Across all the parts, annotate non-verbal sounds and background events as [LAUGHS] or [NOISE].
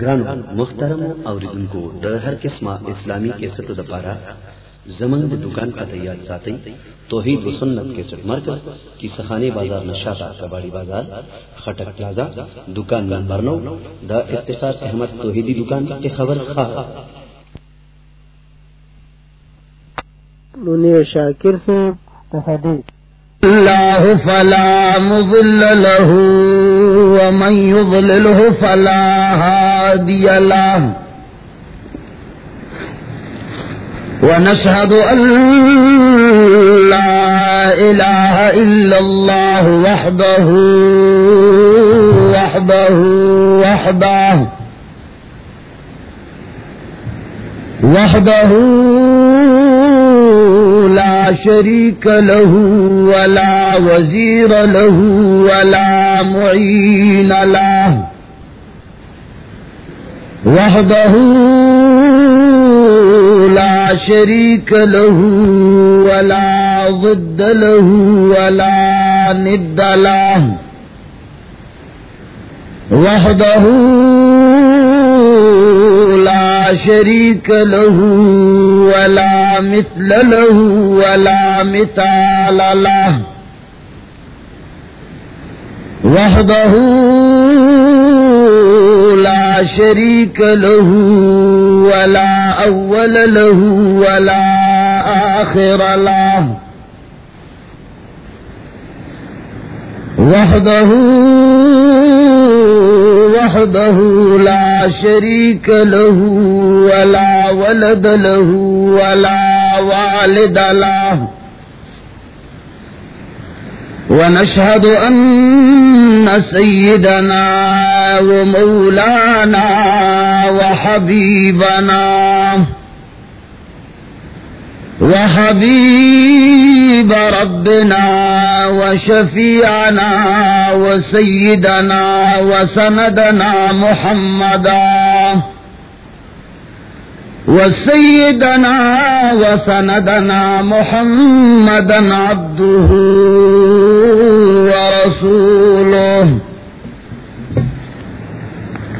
گران محترم اور ان کو ہر قسم اسلامی کے سٹ دپارا زمن دکان کا تیار ساتھی توحید و سنت کے سٹ مرکز کی سخانی بازار نشاطا کباڑی بازار خٹک پلازا دکان نمبر نو دا افتخار احمد توحیدی دکان کے خبر خواہ۔ شاکر سے الله فلا مضل له ومن يضلله فلا هادي له. ونشهد أن لا إله إلا الله وحده وحده وحده وحده وحده لا شريك له ولا وزير له ولا معين له وحده لا شريك له ولا ضد له ولا ند له وحده لا شريك له ولا مثل له ولا مثال له. وحده لا شريك له ولا أول له ولا آخر له. وحده وحده لا شريك له، ولا ولد له، ولا والد له. ونشهد أن سيدنا ومولانا وحبيبنا وحبيب ربنا وشفيعنا وسيدنا وسندنا محمدا وسيدنا وسندنا محمدا عبده ورسوله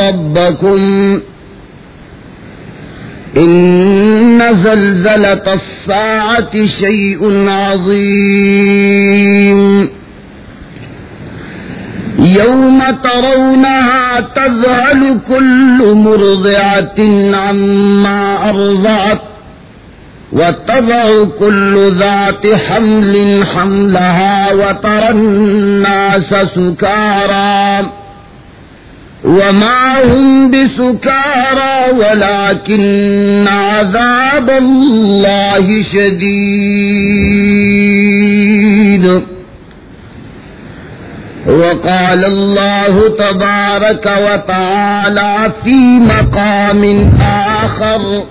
ربكم إن زلزلة الساعة شيء عظيم يوم ترونها تذهل كل مرضعة عما أرضعت وتضع كل ذات حمل حملها وترى الناس سكارا وما هم بسكارا ولكن عذاب الله شديد. وقال الله تبارك وتعالى في مقام آخر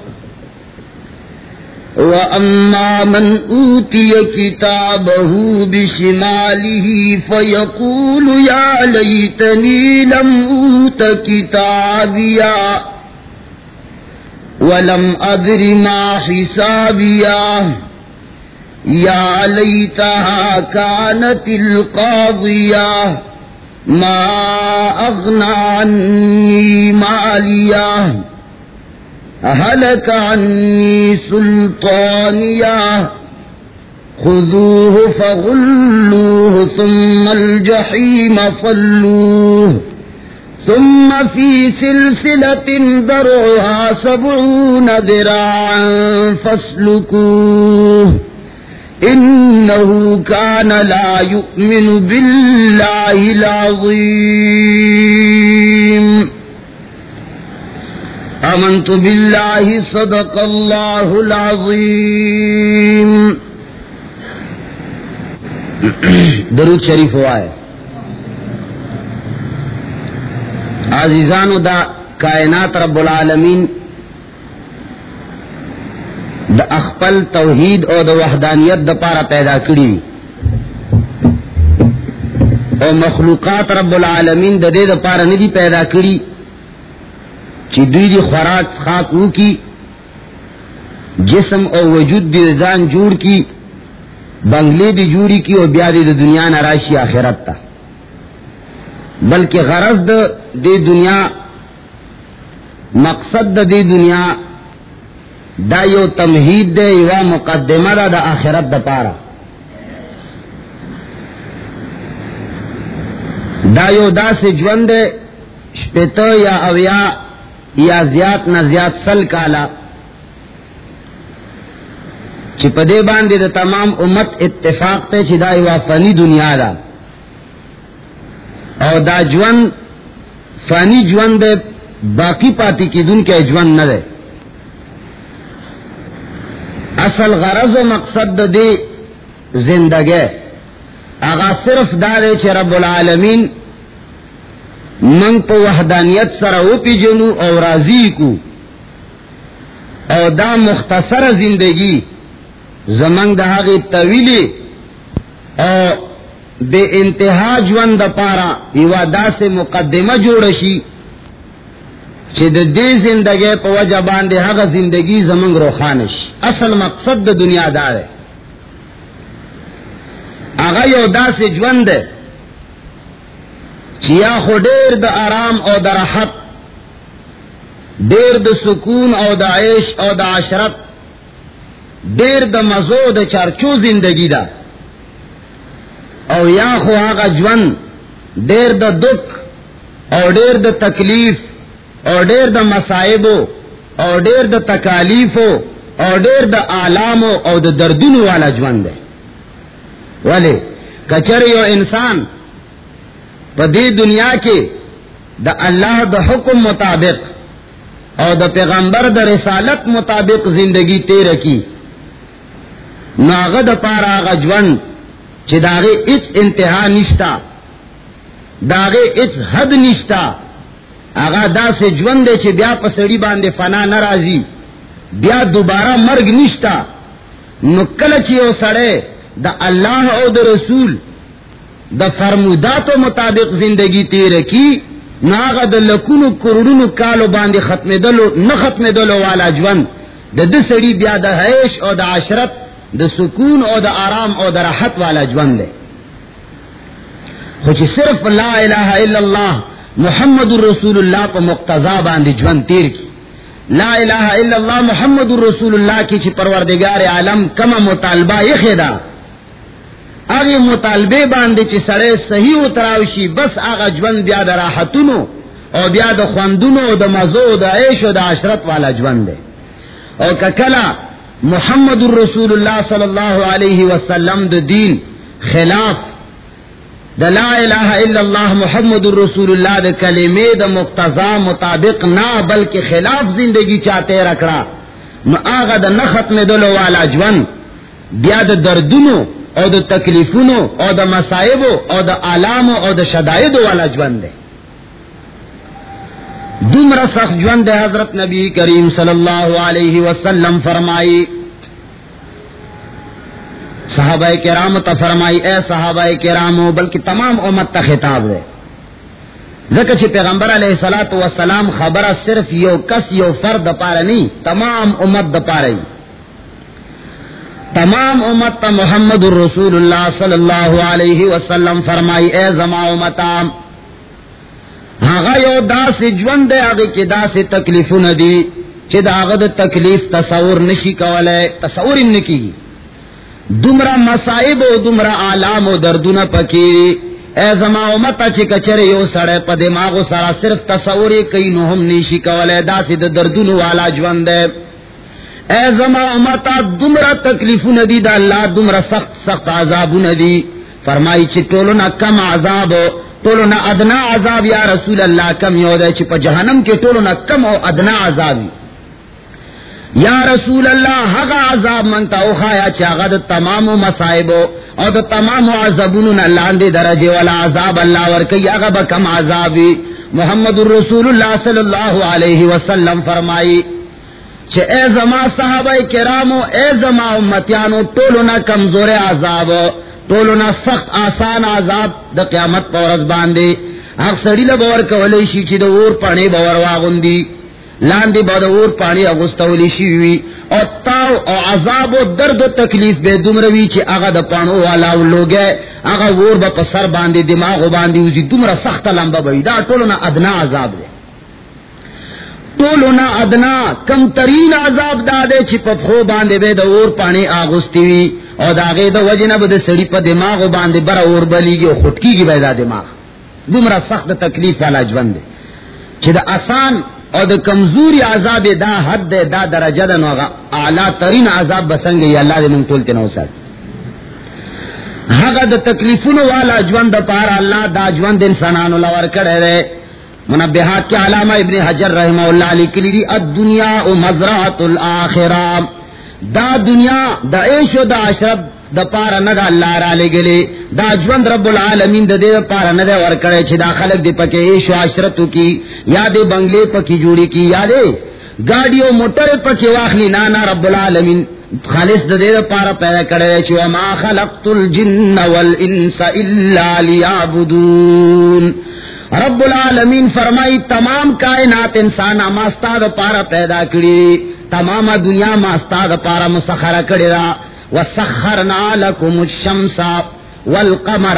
وأما من أوتي كتابه بشماله فيقول يا ليتني لم أوت كتابيا ولم أدر ما حسابيا يا ليتها كانت القاضية ما أغنى عني ماليا هلك عني سلطانيا خذوه فغلوه، ثم الجحيم صلوه، ثم في سلسلة درعها سبعون ذراعا فاسلكوه، إنه كان لا يؤمن بالله العظيم. آمنت بالله صدق الله العظيم درود شریف ہوا ہے۔ عزیزان دا کائنات رب العالمین، دا اخپل توحید او دا وحدانیت دا پارا پیدا کری او مخلوقات رب العالمین دا دے دا پارا ندی پیدا کری۔ چی دوی دی خوراک خاکو کی، جسم او وجود دی زان جوڑ کی بنگلے دی جوڑی کی اور بیا دی دنیا نراشی آخرت تا بلکہ غرض د دی دنیا، مقصد د دی دنیا، دا یو تمہید دے یو مقدمہ دا دا آخرت دا پارا دا یو دا سے جوند دے شپیتو یا اویا یا زیات نہ زیات سل کالا. چپدے باندے دا تمام امت اتفاق تے چی دا فنی دنیا دا. او دا جون فانی جون دے باقی پاتی کی دن کے جون نہ دے. اصل غرض و مقصد دے زندگی. اگا صرف دارے چ رب العالمین منگ پو وحدانیت سر او پی جنو او راضی کو. او دا مختصر زندگی زمنگ دہاغی طویلی او بے انتہا جون دا پارا یوا دا سے مقدمہ جوڑشی چھ دا دے زندگی پا وجہ باندے حق زندگی زمنگ روخانش اصل مقصد دا دنیا دا ہے آغا یو دا سے جون دے چیا خو دیر دا آرام او دا راحت دیر دا سکون او دا عیش او دا عشرت دیر دا مزو دا چارچو زندگی دا او یا خو آغا جون دیر دا دک او دیر دا تکلیف او دیر دا مسائبو او دیر دا تکالیفو او دیر دا آلامو او دا دردنو والا جون دے ولی کچر یو انسان پا دی دنیا کے دا اللہ دا حکم مطابق اور دا پیغمبر دا رسالت مطابق زندگی تیر کی۔ ناغد پارا غجون چی داغے اس انتہا نشتا داغے اس حد نشتا۔ آغا دا سے جون دے چی بیا پسڑی باندے فنا نرازی، بیا دوبارہ مرگ نشتا۔ نکل چی او سڑے، دا اللہ او دا رسول دا فرمودات و مطابق زندگی تیر کی ناغا دا لکونو کرونو کالو باندے ختم دلو نہ ختم دلو والا جون دا دسڑی بیا دا حیش او دا عشرت دا سکون او دا آرام او دا راحت والا جون دے خوچ صرف لا الہ الا اللہ محمد الرسول اللہ پا مقتضا باندے جون تیر کی. لا الہ الا اللہ محمد الرسول اللہ کی چی پروردگار عالم کما مطالبہ یخدا آگے مطالبے باندے چی سڑے صحیح اتراوشی بس آگا جون بیا دا راحتونو او بیا دا خواندونو دا مزو دا عیش و دا عشرت والا جون دے او ککلا محمد الرسول اللہ صلی اللہ علیہ وسلم دا دین خلاف دا لا الہ الا اللہ محمد الرسول اللہ دا کلمے دا مقتضا مطابق نہ بلکہ خلاف زندگی چاہتے رکھا نو آغا دا نختم دلو والا جون بیا دا دردنو او دا تکلیفونو او دا مسائبو او دا علامو او دا شدائدو والا جون دے۔ دومرا سخت جون دے حضرت نبی کریم صلی اللہ علیہ وسلم فرمائی۔ صحابہ کرام تا فرمائی، اے صحابہ کرامو، بلکہ تمام امت تا خطاب دے۔ ذکر چھ پیغمبر علیہ الصلات والسلام خبر صرف یو کس یو فرد پارا نہیں تمام امت دا پارا ہی۔ تمام امت تا محمد الرسول اللہ صلی اللہ علیہ وسلم فرمائی، اے زما امتام آغا یو دا سی جون دے آغی کی دا سی تکلیفو ندی، چی دا آغا دا تکلیف تصور نشی کولے تصور نکی دمرا مسائب و دمرا آلام و دردون پکیری اے زما امتا، چی کچر یو سڑے پا دماغو سرا صرف تصوری کئی نو ہم نیشی کولے دا سی دا دردون والا جون دے۔ اے زما امتا، دمرا تکلیف ندی دا اللہ، دمرا سخت سخت عذاب ندی۔ فرمائی چی ٹولو نا کم عذاب ٹولو نا ادنا عذاب یا رسول اللہ، کم یو دے چی پا جہنم کے ٹولو نا کم او ادنا عذاب یا رسول اللہ حقا عذاب منگتا او خایا چی آغا دا تمام مسائبو او دا تمام عذابونو نا لاندے درجے والا عذاب اللہ ورکی، آغا با کم عذابی۔ محمد الرسول اللہ صلی اللہ علیہ وسلم فرمائی چھے اے زما صحابہ کرامو اے زما امتیانو ٹولونا کمزور عذاب ٹولونا سخت آسان عذاب دا قیامت پورز باندے اگ سڑی لبور کولی شی دا اور پانے بور واغندی لاندی با دا اور پانے اگستولی شیوی او تاو او عذاب و درد و تکلیف بے دمروی چی اگا دا پانو والا لوگے اگا اور با پسر باندے دماغ باندے وزی دمرا سخت لمبا بای دا ٹولونا ادنا عذاب دے ٹولونا ادنا، کم ترین عذاب دادے چی پپخو باندے بے دا اور پانے آغستی او دا غی دا وجنہ با سڑی پا دماغ باندے برا اور بلی گی خودکی گی بے دا دماغ۔ دمرا سخت تکلیف والا جوان دے۔ چی دا آسان او دا کمزوری عذاب دا حد دے، دا درجہ دا نوغا اعلیٰ ترین عذاب بسنگے یا اللہ دے من تولتے نو ساتھ حقا دا تکلیفونو والا جوان دا پارا اللہ دا جوان دا انسانانو لور کڑے رہے منبحات کے علامہ ابن حجر رحمہ اللہ علی کلی دی، الدنیا و مزرعت الاخرہ۔ دا دنیا، دا عیش و دا عشرت، دا پارا ندا اللہ را لے گلے۔ دا جوند رب العالمین دا دے دا پارا ندا ورکڑے چھ دا خلق دے پکے عیش و عشرتو کی، یا دے بنگلے پکی جوڑی کی، یا دے گاڑی و موٹر پکی واخلی نانا رب العالمین۔ خالص دا دے دا پارا پیدا کرے چھ وما خلقت الجن والانس الا لیعبدون۔ رب العالمین فرمائی، تمام کائنات انسان ماستاد پارا پیدا کری، تمام دنیا ماستاد پارا مسخر کری را، وسخرنا لکم الشمس والقمر.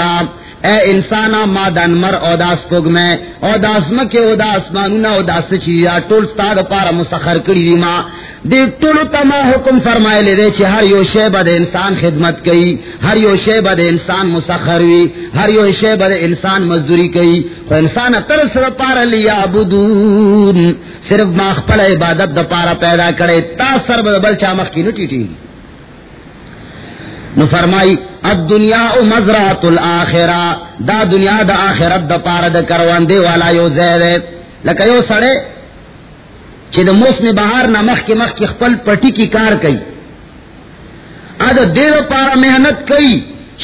اے انسانا ما دان مر او داس پگ میں او داس مکے او داس مانونا او داس چیزا ٹول ستاد پارا مسخر کری دی ما۔ دی ٹول تما حکم فرمائے لے دے چی ہر یو شیبہ دے انسان خدمت کئی، ہر یو شیبہ دے انسان مسخر وی، ہر یو شیبہ دے انسان مزدوری کئی۔ خو انسان ترس دا پارا لیا عبدون صرف ما خپل عبادت دا پارا پیدا کرے، تا سر بل چا مخ کی نٹی ٹی۔ نو فرمائی الدنیا او مزرعت الاخرہ دا دنیا دا آخرت دا پارا دا کروان دے والا یو زیدے لکہ یو سڑے چی دا موسم بہار نا مخ کی مخ کی خپل پٹی کی کار کئی. آدھا دیر پارا محنت کئی.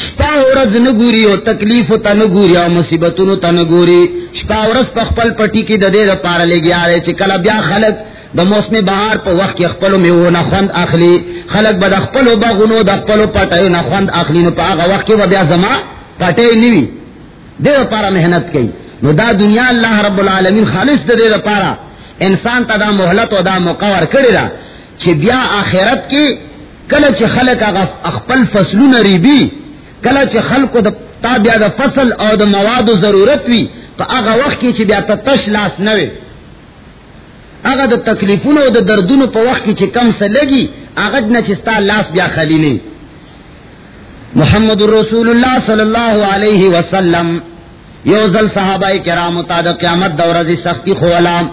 شپا ورز نگوری او تکلیف تا نگوری او مصیبتونو تا نگوری. شپا ورز پا خپل پٹی کی دا دیر پارا لے گیا رہے. چی کلا بیا خلق دا موسم بہار پا وقت کی خپلو میں وہ نخوند اخلی خلق با دا خپلو باغونو دا خپلو پتایو نخوند اخلی نو پا آغا وقت کی و بیا زما پتای نوی دیر پارا محنت کئی نو دا دنیا اللہ رب العالمین خالص دا دیر پارا انسان تا دا محلت و دا مقور کری دا چی بیا آخرت کی کل چی خلق آغا اخپل فصلون ریبی کل چی خلق دا تا بیا دا فصل او دا مواد و ضرورت وی پا آغا وقت کی چی بیا تا تش لاس نوی آغا دا تکلیفون او دا دردون پا وقت کی چی کم سے لگی آغا جنا لاس بیا خلی نی محمد رسول اللہ صلی اللہ علیہ وسلم یوزل صحابہ کرام تا دا قیامت دورزی سختی خوالام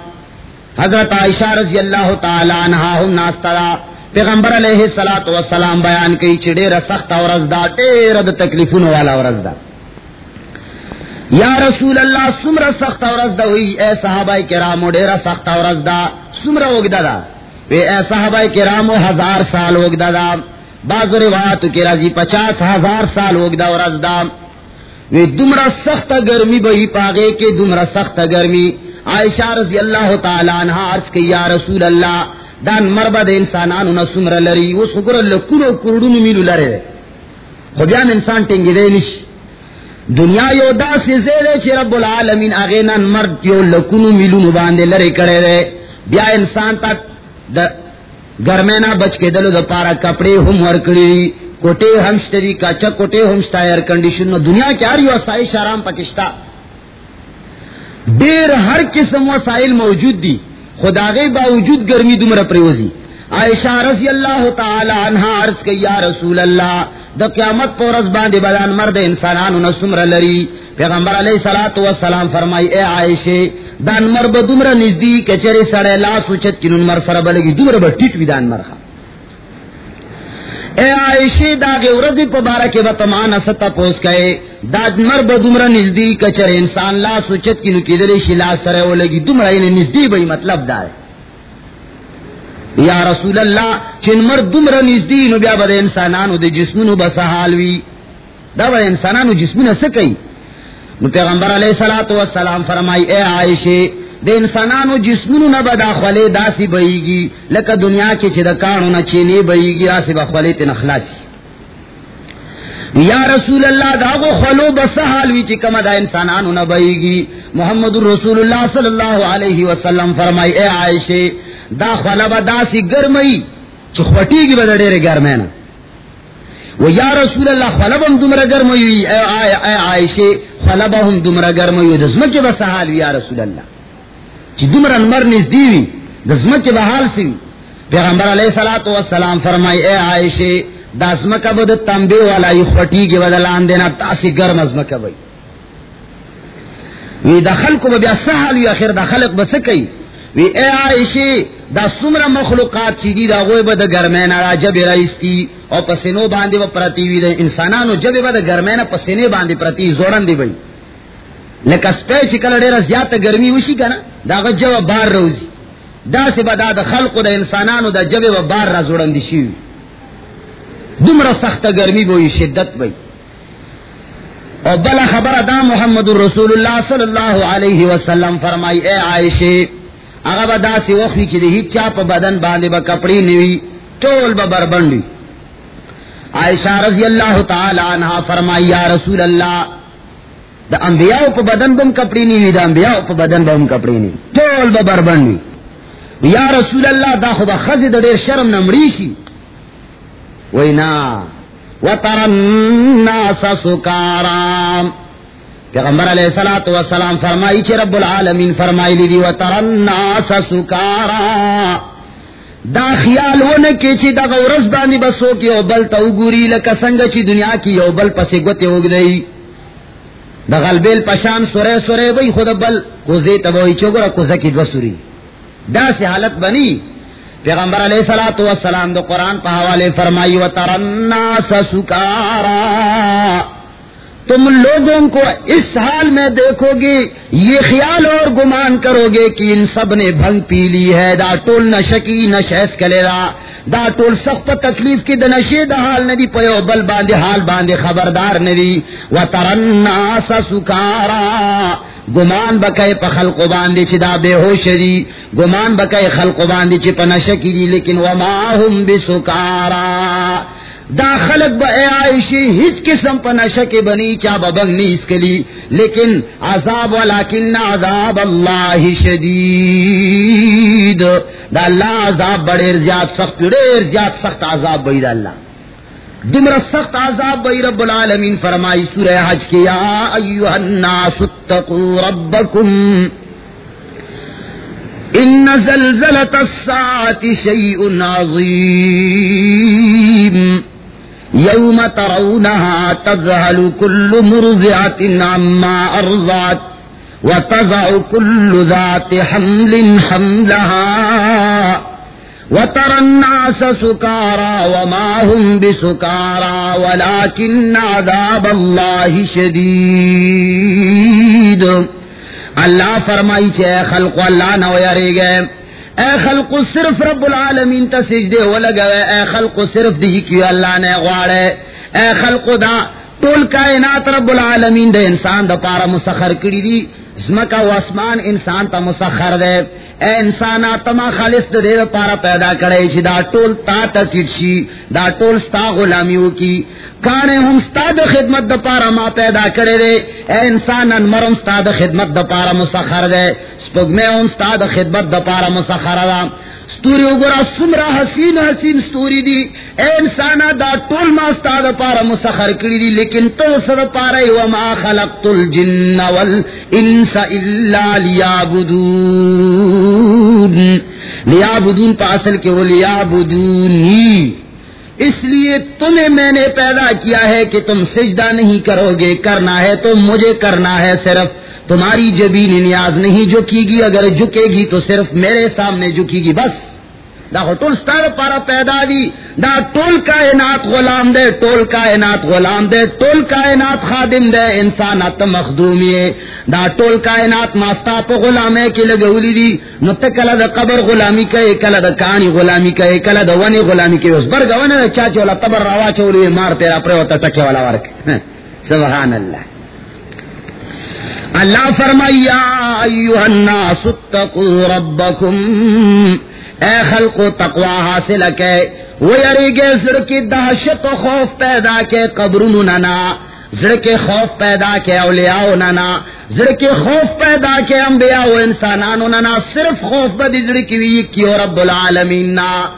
حضرت عائشہ رضی اللہ تعالی عنہ ہم ناسترا پیغمبر علیہ الصلات والسلام بیان کی چڑے سخت اور ازدا ډیر د تکلیفونو والا اور ازدا یا رسول اللہ سمر سخت اور ازدا ہوئی، اے صحابہ کرام ډیر سخت اور ازدا سمر وګدا دا۔ اے صحابہ کرام ہزار سال وګدا دا۔ بعض روایت کی راضی، پچاس ہزار سال وګدا اور ازدا وی دمرا سخت گرمی بہی پاگے کے دمرا سخت گرمی۔ عائشہ رضی اللہ تعالی عنہ عرض کی، یا رسول اللہ، دان مربد انسانانو نسمر لری، وہ سکر اللہ لکلو کردون میلو لرے۔ خو بیان انسان ٹنگی دے نش۔ دنیا یو دا سی زیدے چی رب العالمین اغینان مرد یو لکلو میلو مباندے لرے کرے دے بیا انسان تا دا گرمینا بچ کے دلو دا پارا کپڑے ہم ورکڑی کوٹے ہمشتری کچا کوٹے ہمشتا ایئر کنڈیشن نو دنیا کی آر یو اسائش آرام پکشتا دیر ہر قسم وسائل موجود دی خدا گئی باوجود گرمی دمر پریوزی عائشہ رضی اللہ تعالی عنہ عرض کی یا رسول اللہ دا قیامت پورز باندے بدان مرد انسانانو نسمر لری پیغمبر علیہ الصلوۃ والسلام فرمائی اے عائشہ دان مر بدمر نزدیک چرے سڑے لا سوچت چنن مر سر بلگی دمر بٹیٹ وی دان مرخا اے عائشی دا گے ورزی پا بارا کے بتمان ستا پوس کئے دا مر با دمرا نزدی کچر انسان لا سوچت کی نکی دلی شلا سرے ہو لگی دمرا انہیں نزدی بھئی مطلب دا یا رسول اللہ چن مر دمرا نزدی، نو بیا با انسانانو دے جسمنو بسا حالوی دا با انسانانو جسمنو سکئی نو پیغمبر علیہ السلام فرمائی، اے عائشی د انسانانو جسمونو نہ بدا خلے داسی بئی گی لک دنیا کے چد کانو نہ چینی بئی گی بخلے تن اخلاصی یا رسول اللہ، دا داغو خلو بس حال وی چی کم دا انسانانو نہ بئی گی محمد رسول اللہ صلی اللہ علیہ وسلم فرمائی، اے عائشہ دا خلا بداسی گرمئی چی خوٹی گی بدا ڈیرے گرمینا وہ یا رسول اللہ خلب ہم دمرا گرمئی اے عائشہ خلب ہم دمرا گرمئی دزمک بس حال یا رسول اللہ چی دمر انمر نزدیوی دزمک بحال سی پیغمبر علیہ السلام والسلام فرمائی اے عائشہ دازمک بود تنبی والا ای خوٹی کی بدلان دینا تاسی گرم ازمک بھئی وی دا خلق با بیا سحال وی آخر دا خلق بسکی وی اے عائشہ دا سمر مخلوقات چی دی دا غوی با دا گرمین را جب رئیستی او پسینو باندی و پرتی وی دا انسانانو جب با دا گرمین پسینے باندی پرتی زورن دی بھئی لکه سپی چې کله ډیره زیاته ګرمي وشي کنه دا غجو بار روزي دا سه بدا د خلقو د انسانانو د جبه و بار را زورن جوړندې شي دومره سخته ګرمي وي شدت وي او بل خبر دا محمد رسول الله صلی الله علیه وسلم فرمای، اے عائشه هغه بدا سی وخت کې د هیڅ چا بدن باندې به کپڑے نیوي ټول به بربندي عائشہ رضی اللہ تعالی عنہا فرمائی، یا رسول اللہ، دا انبیاء پا بدن بم کپڑی نہیں دا انبیاء پا بدن بم کپڑی نہیں ٹول با بربن نہیں یا رسول اللہ، دا خوبا خزی دا دیر شرم نمڑی شی۔ وینا وَتَرَنَّاسَ سُكَارَام پیغمبر علیہ الصلوۃ والسلام فرمائی کہ رب العالمین فرمائی لی وَتَرَنَّاسَ سُكَارَا دا خیال ونه کې چې دا ورځ باندې بسو کې او بل تو ګوري لکه څنګه چې دنیا کې یو بل پسے پسې ګوته وګړي دا غلبیل پشان سورے سورے بھئی خود بل کوزے تبوئی چوگرا کوزا کی دو سوری۔ دا سی حالت بنی۔ پیغمبر علیہ الصلوۃ والسلام دو قرآن پا حوالے فرمائی و ترناس سکارا۔ تم لوگوں کو اس حال میں دیکھو گے یہ خیال اور گمان کرو گے کہ ان سب نے بھنگ پی لی ہے۔ دا ٹول نہ شکی، نہ شیس کلے دا ٹول سخت تکلیف کی دنشے دا حال ندی پیو بل باندھے حال باندھے خبردار ندی۔ و ترنا سکارا۔ گمان بکے پخل کو باندھے چدا بے ہوش دی گمان بکے خل کو باندھے چپ نشکی دی لیکن وما ہم بسکارا۔ دا خلق ہچ قسم پا نشک بنی چا ببنگ نیس کلی لیکن عذاب ولیکن عذاب اللہ شدید۔ دا اللہ عذاب بڑے زیاد سخت دیر زیاد سخت عذاب بئی اللہ۔ دمر سخت عذاب بئی رب العالمین فرمائی سورہ حج کی یا ایوہ الناس اتقو ربکم۔ ان زلزلت الساعت شیء عظیم۔ یوم ترونها تذهل كل مرضعة عما أرضعت وتضع كل ذات حمل حملها وترى الناس سكارى وما هم بسكارى ولكن عذاب الله شديد۔ اللہ فرمائی چھے، خلق اللہ نو یری گئے اے خلق صرف رب العالمین تا سجدے ہو لگوے اے خلق صرف دی کیو اللہ نے غواڑے۔ اے خلق دا ٹول کائنات رب العالمین دے انسان دا پارا مسخر کری دی۔ زمکا و اسمان انسان تا مسخر دے۔ اے انسان آتما خالص دے دا پارا پیدا کرے۔ چی دا ٹول تا تا چٹشی دا ٹول ستا غلامیو کی۔ کانے ہم استاد خدمت دا پارا ما پیدا کرے دے۔ اے انسان انمر ہم استاد خدمت دا پارا مسخر دے۔ سپگمے ہم استاد خدمت دا پارا مسخر دا۔ ستوری اگرا سمرا حسین حسین ستوری دی۔ اے انسان دا ٹول ما استاد پارا مسخر کری دی۔ لیکن تو سر پارا وما خلقت الجن والانس الا لیابدون۔ لیابدون پا اصل کے وہ لیابدونی۔ اس لیے تمہیں میں نے پیدا کیا ہے کہ تم سجدہ نہیں کرو گے، کرنا ہے تو مجھے کرنا ہے صرف۔ تمہاری جبین نیاز نہیں جھکے گی، اگر جھکے گی تو صرف میرے سامنے جھکے گی، بس۔ دا ٹول ستار پارا پیدا دی. دا ٹول کائنات غلام دے ٹول کائنات غلام دے ٹول کائنات خادم دے، انسانات مخدومی دا ٹول کائنات ماستا پا غلامے کی لگولی دی. نت کلا دا قبر غلامی کئے، کلا دا کانی غلامی کئے، کلا دا ونی غلامی کئے. اس برگا ونی دا چاچے والا تبر روا چولی مار تیرا پر وطا ٹکے والا ورک. [LAUGHS] سبحان اللہ. اللہ فرمایا ایوہ الناس اتقوا ربکم. اے خلق و تقوا حاصل کے، وہ یعنی یری گے زر کی دہشت و خوف پیدا کے قبر ننا زر کے خوف پیدا کے اولیاء ننا زر کے خوف پیدا کے انبیاء و انسانان ننا صرف خوف بدی زر کی وی رب العالمین نا۔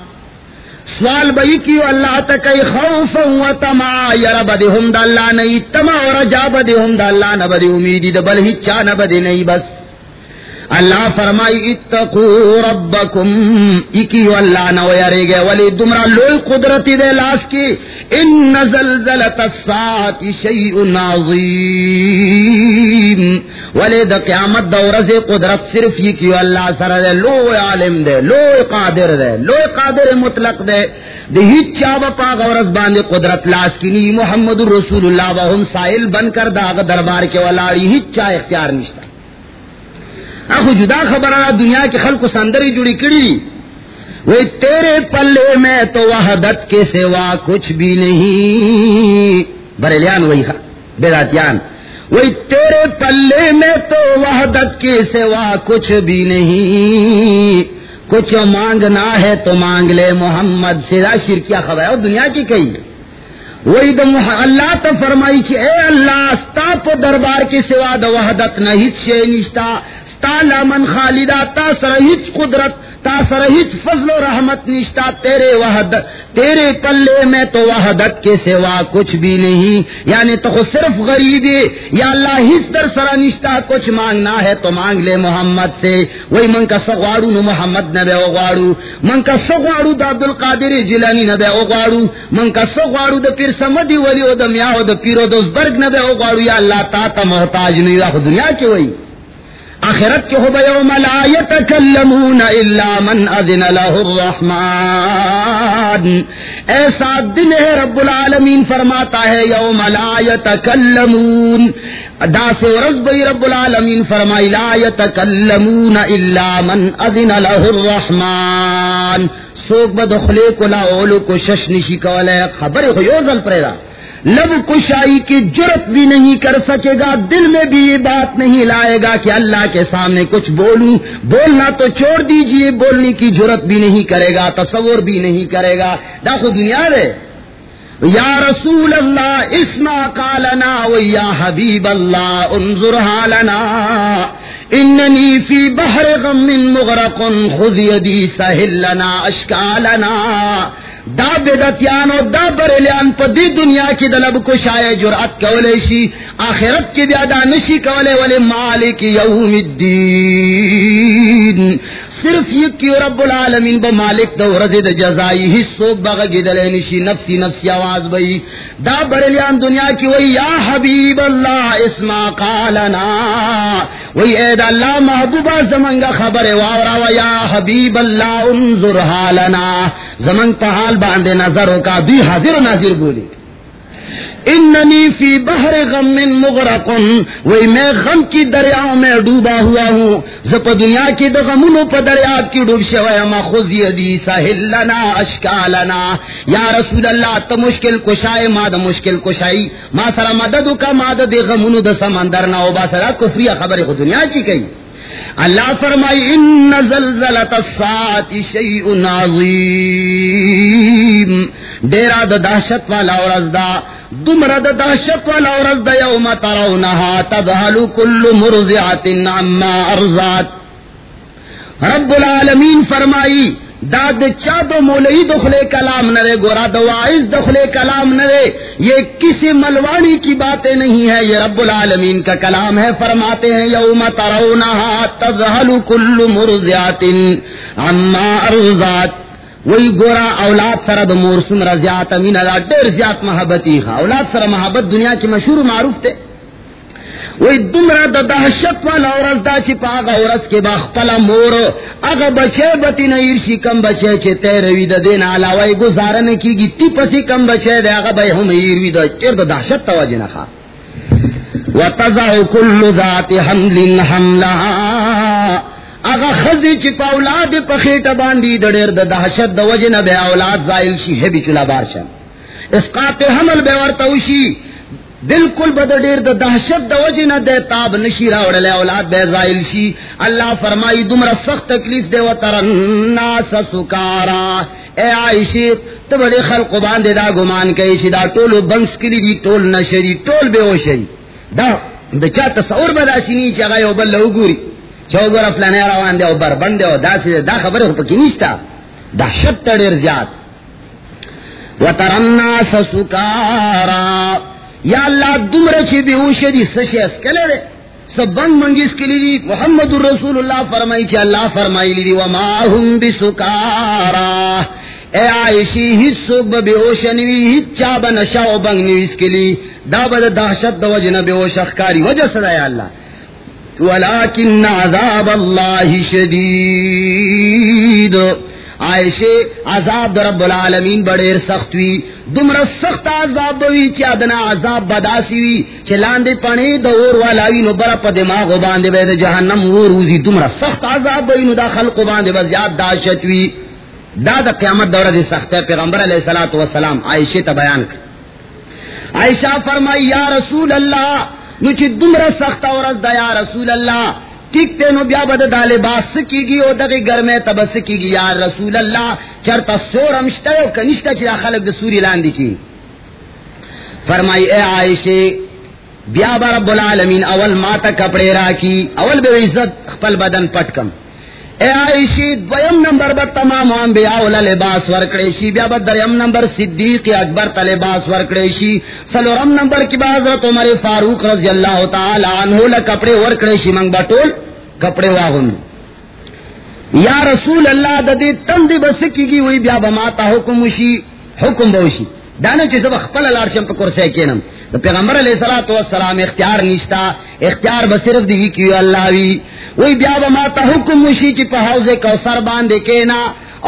سوال بئی کیو اللہ تک خوف و تما یرا بدی ہم دا اللہ نہیں تما اور جا بدی ہم دا اللہ نہ بدی امیدی دا بل ہی چا نہ بدی نہیں بس۔ اللہ فرمائی اتقو ربکم. اکیو اللہ نہ یرے گے ولی دمرا لول قدرتی دے لاس کی. ان زلزلت الساعت شیء عظیم. ولی دا قیامت دا ورز قدرت صرف یہ کیو اللہ سر دے. لو عالم دے لو قادر دے لو قادر مطلق دے. دے ہیچ چابا پا غورز باندے قدرت لاس کی نی محمد رسول اللہ وہم سائل بن کر دا دربار کے ولاڑی ہیچ چا اختیار نشتا. اخو جدا خبر آ دنیا کے خلق سندری جڑی کڑی وہ تیرے پلے میں تو وحدت کے سوا کچھ بھی نہیں۔ بریلیان وہی بیراتیان۔ وہی تیرے پلے میں تو وحدت کے سوا کچھ بھی نہیں۔ کچھ مانگنا ہے تو مانگ لے محمد سے شرکیا خبر ہے دنیا کی کئی وہی تو اللہ تو فرمائی چی اے اللہ استاپ دربار کے سوا دا وحدت نہیں، شے نشتا تالا من خالدہ تا سرہیچ قدرت، تا سرہیچ فضل و رحمت نشتا، تیرے وحدت تیرے پلے میں تو وحدت کے سوا کچھ بھی نہیں۔ یعنی تو صرف غریبی یا اللہ ہس در سرا نشتا کچھ مانگنا ہے تو مانگ لے محمد سے۔ وہی من کا سگواڑو نو محمد نبے اگواڑو من کا سگواڑو دا عبد القادر جلانی نبے اگواڑو من کا سگواڑو دا پیر سمدی ولی او دا میاو دا پیرو دوس برگ نبے اگواڑو یا اللہ تا تا محتاج نہیں رکھ دنیا کی وہی۔ آخرت کے ہو یوم لا يتكلمون الا من اذن له الرحمن۔ ایسا دن ہے رب العالمین فرماتا ہے یوم لا يتكلمون دا سے رز بئی رب العالمین فرمائی، لا يتكلمون الا من اذن له الرحمن۔ سوک بدخلے کو لا اولو کو شش نشی کولے، خبر ہو یوزل پریرا۔ لب کشائی کی جرت بھی نہیں کر سکے گا، دل میں بھی یہ بات نہیں لائے گا کہ اللہ کے سامنے کچھ بولوں۔ بولنا تو چھوڑ دیجیے، بولنے کی جرت بھی نہیں کرے گا، تصور بھی نہیں کرے گا۔ دیکھو دنیا رے یا رسول اللہ اسما کالنا و یا حبیب اللہ، انظر حالنا۔ اننی فی بحر غم مغرق خذ یدی سہل لنا اشکالنا۔ دا بدتیانو دا بریلیان پا دی دنیا کی دلب کو شائع جرعت کولے شی، آخرت کی بیادا نشی کولے، ولی مالک یوم الدین۔ صرف یکی رب العالمین با مالک دا ورز دا جزائی حصوک بغا گدلے نشی، نفسی نفسی آواز بئی۔ دا بریلیان دنیا کی وی یا حبیب اللہ اسما قالنا۔ وی اید اللہ محبوبہ زمنگا خبر وارا و یا حبیب اللہ انظر حالنا۔ زمن پہال باندے نظروں کا بھی حاضر و ناظر بولی۔ اننی فی بحر غم من مغرقن وہی میں غم کی دریاؤں میں ڈوبا ہوا ہوں. زپ دنیا کی دغمنو پا دریاب کی ڈوب شوئے. ما خوز یدی ساہل لنا اشکالنا. یا رسول اللہ، تا مشکل کشائے، ما دا مشکل کشائی. ما سرا مددو کا، ما دا دے غمنو دا سمندر نا با سرا کفری خبر خود دنیا کی کئی. اللہ فرمائی، ان زلزلت الساعت شیء عظیم. ڈیرا دا دہشت والا اور ازدا دمر دا دہشت والا اور ازدا یوم ترونہا تذہل کل مرضعت عما ارزات رب العالمین فرمائی، داد چا دو مولئی دخلے کلام نرے، گورا دو دخلے کلام نرے۔ یہ کسی ملوانی کی باتیں نہیں ہے یہ رب العالمین کا کلام ہے۔ فرماتے ہیں، یوم ترونہا تذہل کل مرضعت عما ارزات وہی گورا اولاد سرد مور سمر زیات امین اللہ دیر زیات محبتی خواہ اولاد سر محبت دنیا کی مشہور معروف تھے وہی دمرا دا دہشت والا عورت دا چی پاگا عورت کے باخ پلا مور. اگا بچے بتی نئیرشی کم بچے چی تیروی دا دین علاوی گزارن کی گی. تی پسی کم بچے دے اگا بھائی ہم ایروی دا. چیر دا دہشت تا وجہ نخوا وتضع كل ذات حمل حملها. اگا خزی چی پا اولاد پا خیٹ باندی دا دیر دا دہشت دا وجہ نبی اولاد زائل شی ہے چلا بارشن اسقاط حمل بے ورطوشی بالکل بد ڈیر دا دہشت دا وجہ نہ دے تاب نشی راوڑ اولاد بے زائل شی. اللہ فرمائی، دمرا سخت تکلیف دے وترناس سکارا. اے عائشی، تو بڑے خلق باندے دا گمان کئی شی دا ٹول بنس کلی دی، ٹول نشری، ٹول بے ہوشری. دا دا چا تصور بدا سینی چا غای او بل لو گوری چا گورا فلانے روان دے او بر بندے او دا سی دا خبر ہو پکی نیستا دہشت تا دیر زیاد وترناس سکارا. یا اللہ دمر چی بے اوشدی سشی اسکلے دے سب بنگ منگیس کلی دی محمد الرسول اللہ فرمائی چی اللہ فرمائی لی دی وما ہم بسکارا. اے عائشی ہیچ سوک بے اوشنوی ہیچ چاب نشاو بنگ نویس کلی دا بد دہشت دو وجن بے اوش اخکاری وجہ صدا یا اللہ ولیکن عذاب اللہ شدید عائشے عذاب در رب العالمین بڑیر سخت وی۔ دمر سخت عذاب وی چی ادنا عذاب بداسی وی۔ چی لاندے پانی دا اور والا وی، نو برا پا دماغ و باندے بید جہنم اور روزی۔ دمر سخت عذاب وی نو دا خلق و باندے بز یاد داشت وی۔ دا دا قیامت دورہ دی سخت ہے، پیغمبر علیہ السلام عائشے تا بیان کر۔ عائشہ فرمائی، یا رسول اللہ نو چی دمر سخت عورت دا یا رسول اللہ، ٹھیک تے نو بیا بد دا لباس سکی گی او دغی گرمے تبس کی گی یا رسول اللہ، چرتا سور امشتا او کنشتا چرا خلق دا سوری لاندی کی۔ فرمائی، اے عائشہ، بیا با رب العالمین اول ماتا کپڑے را کی، اول بے عزت خپل بدن پٹکم اے عائشی دویم نمبر با تمام انبیاء اولا لباس ورکڑے شی بیا با دریم نمبر صدیق اکبر تا لباس ورکڑے شی سلورم نمبر کی با حضرت عمر فاروق رضی اللہ تعالی عنہ لکپڑے ورکڑے شی منگ با ٹول کپڑے واغن۔ یا رسول اللہ ددی تم دی بس کی گی ہوئی بیا بماتا حکم وشی، حکم بوشی دانا چیز خپل لارشم پا کرسے کینم تو پیغمبر علیہ الصلوۃ والسلام اختیار نشتا اختیار بصرف دی کیو اللہ وی وہی بیا بماتا حکم وشی چی پا حوض کوثر باندے کینا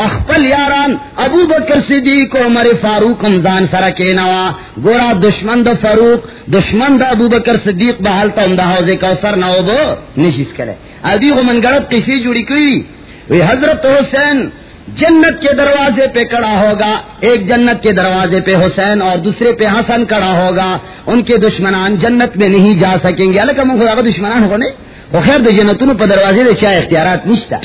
اخپل یاران، ابو بکر صدیق و عمر فاروق امزان سرا کینوا گورا دشمن دا فاروق، دشمن دا ابو بکر صدیق بحالتا ہم دا حوض کوثر نو بو نشیس کرے ادی کو من گڑت کسی جڑی کری وی حضرت حسین جنت کے دروازے پہ کڑا ہوگا۔ ایک جنت کے دروازے پہ حسین اور دوسرے پہ حسن کڑا ہوگا۔ ان کے دشمنان جنت میں نہیں جا سکیں گے۔ الگ خدا کا دشمنان ہونے وہ خیر دو جنتوں پہ دروازے دے، چاہے اختیارات نشتا۔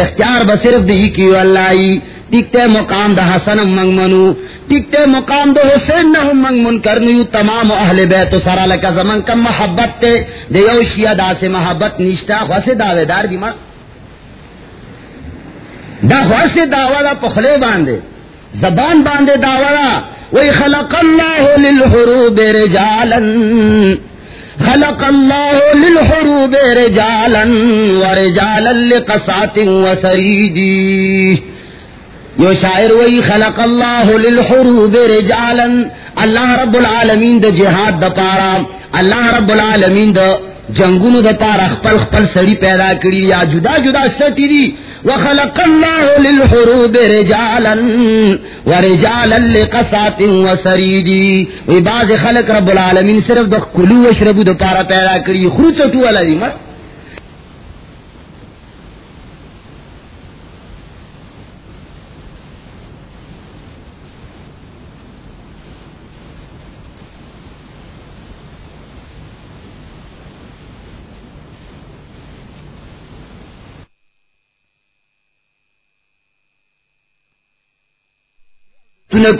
اختیار بصرف دی کی اللہ ٹکتے مقام دا حسن منگ منو۔ ٹکتے مقام دا حسین نہ منگ من کرنیو۔ تمام اہل بیت سارا لکا زمن کم محبت تے۔ دیو شیعہ دا سے محبت نشتا۔ خواسے دعوے دار دی مر دا خواسے دعوے دا پخلے باندے، زبان باندے دعوے وی خلق اللہ للحروب رجالا، خلق اللہ للحروب رجالا ورجالا لقصات وسریدی یو شاعر وی خلق اللہ للحروب رجالا، اللہ رب العالمین دا جہاد دا پارا، اللہ رب العالمین دا جنگونو دا پارا خپل خپل سڑی پیدا کری، یا جدا جدا سٹی دی۔ وخلق الله للحروب رجالا ورجالا لقصات وسریدی وی باز خلق رب العالمین صرف دا کلو و شربو پارا پیدا کری خروچٹو والا دی مر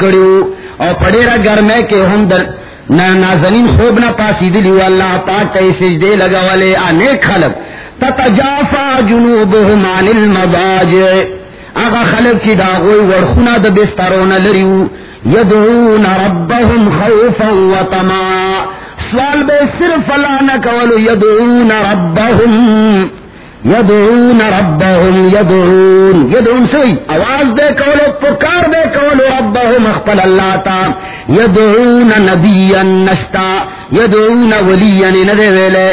کڑیو اور پڑیرا گھر میں کہ ہم در نہ نازنین خوب نہ پاسی دلی اللہ پاک تے سجدے لگا والے انیک خلق تتجافا جنوبهم عن المضاجع. اغا خلق چی داغوی ورخونا دا بسترون لریو یدعون ربهم خوفا و طمعا سوال بے صرف اللہ نکولو یدعون ربهم یدعون ربهم یدعون یدعون سوئی. آواز دے کولو، پکار دے کولو، ربهم اخپل اللہ تا. یدعون نبیا نشتا. یدعون ولین ندے ویلے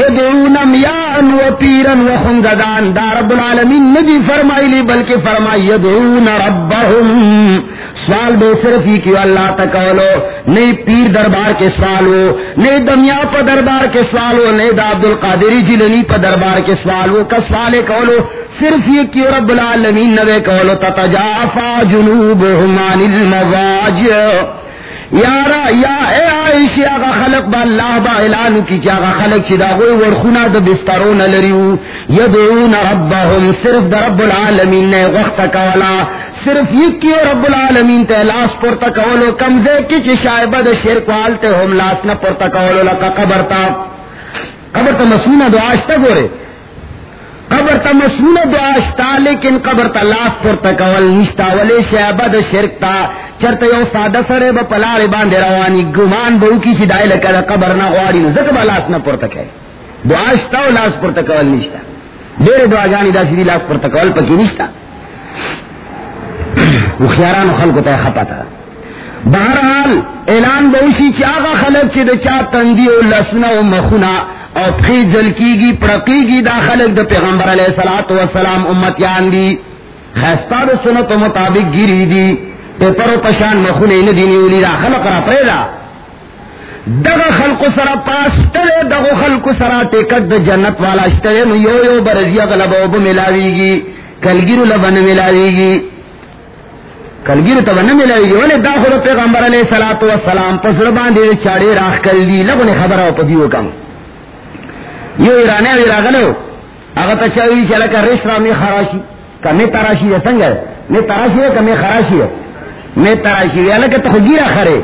یدعون میان و پیرن و خنددان دا رب العالمین ندی فرمائی لی، بلکہ فرمائی یدعون ربهم. سوال بے صرف ہی کیوں اللہ تکولو نئی پیر دربار کے سوال ہو نئی دمیا پا دربار کے سوال ہو نئی دا عبد القادری جی جلنی پا دربار کے سوال ہو. کا سوال کولو صرف یہ کیوں رب العالمین نوے کولو تتجافا جنوبهم عن المواجع. یارا، یا اے عائشی آغا خلق با اللہ با اعلانو کی چا آغا خلق چی دا غوی ورخونا دا بسترون لریو. یدعون ربهم صرف دا رب العالمین نے وقت کولا. صرف یہ کیو رب العالمین تے لاس پر تکولو کمزے کی چی شائبہ دا شرک والتے ہم لاس نا پر تکولو لکا قبر تا. قبر تا مسونہ دعا اشتا گورے. قبر تا مسونہ دعا اشتا لیکن قبر تا لاس پر تکول نشتا. ولی شائبہ دا شرک تا. چرته یو ساده سره به پلار باندې رواني ګمان به کی چې دایله کړه قبر نه غواړي نو زکه به لاس نه پورته کوي دعا شتا او لاس پورته کول نشته ډېر دعاګانې داسې دي لاس پورته کول پکې نشته خو [COUGHS] خیارانو خلکو ته خپاته بہرحال، اعلان بوشی چې هغه خلک چې د چا تندی او لسنا او مخونه او پخی جل کیگی پڑقیگی دا خلق دا پیغمبر علیہ السلام والسلام امتیان دی۔ خیستار سنت و مطابق گیری دی۔ پیپر و پشان مخونے ان دینی اولی دا. خلق را پریدا دغا خلق سرا پاسترے دغا خلق سرا ٹکٹ دا جنت والا اشترے نو یو یو برزی اغلب اوب ملاوی گی کلگیرو لبن ملاوی گی کلگیرو تب نہ ملاوی گی ولی دا خود پیغمبر علیہ الصلوۃ والسلام پس ربان دے چاڑے راخ کل دی. لگو نے خبر او پدیو کم. یو ایرانے وی راغلو اگر تچاوی چلا کر رشرا می خراشی. کمی تراشی ہے سنگ میں تراشی ہے کمی خراشی ہے. میں تراشی الگ تو گیرا خرے۔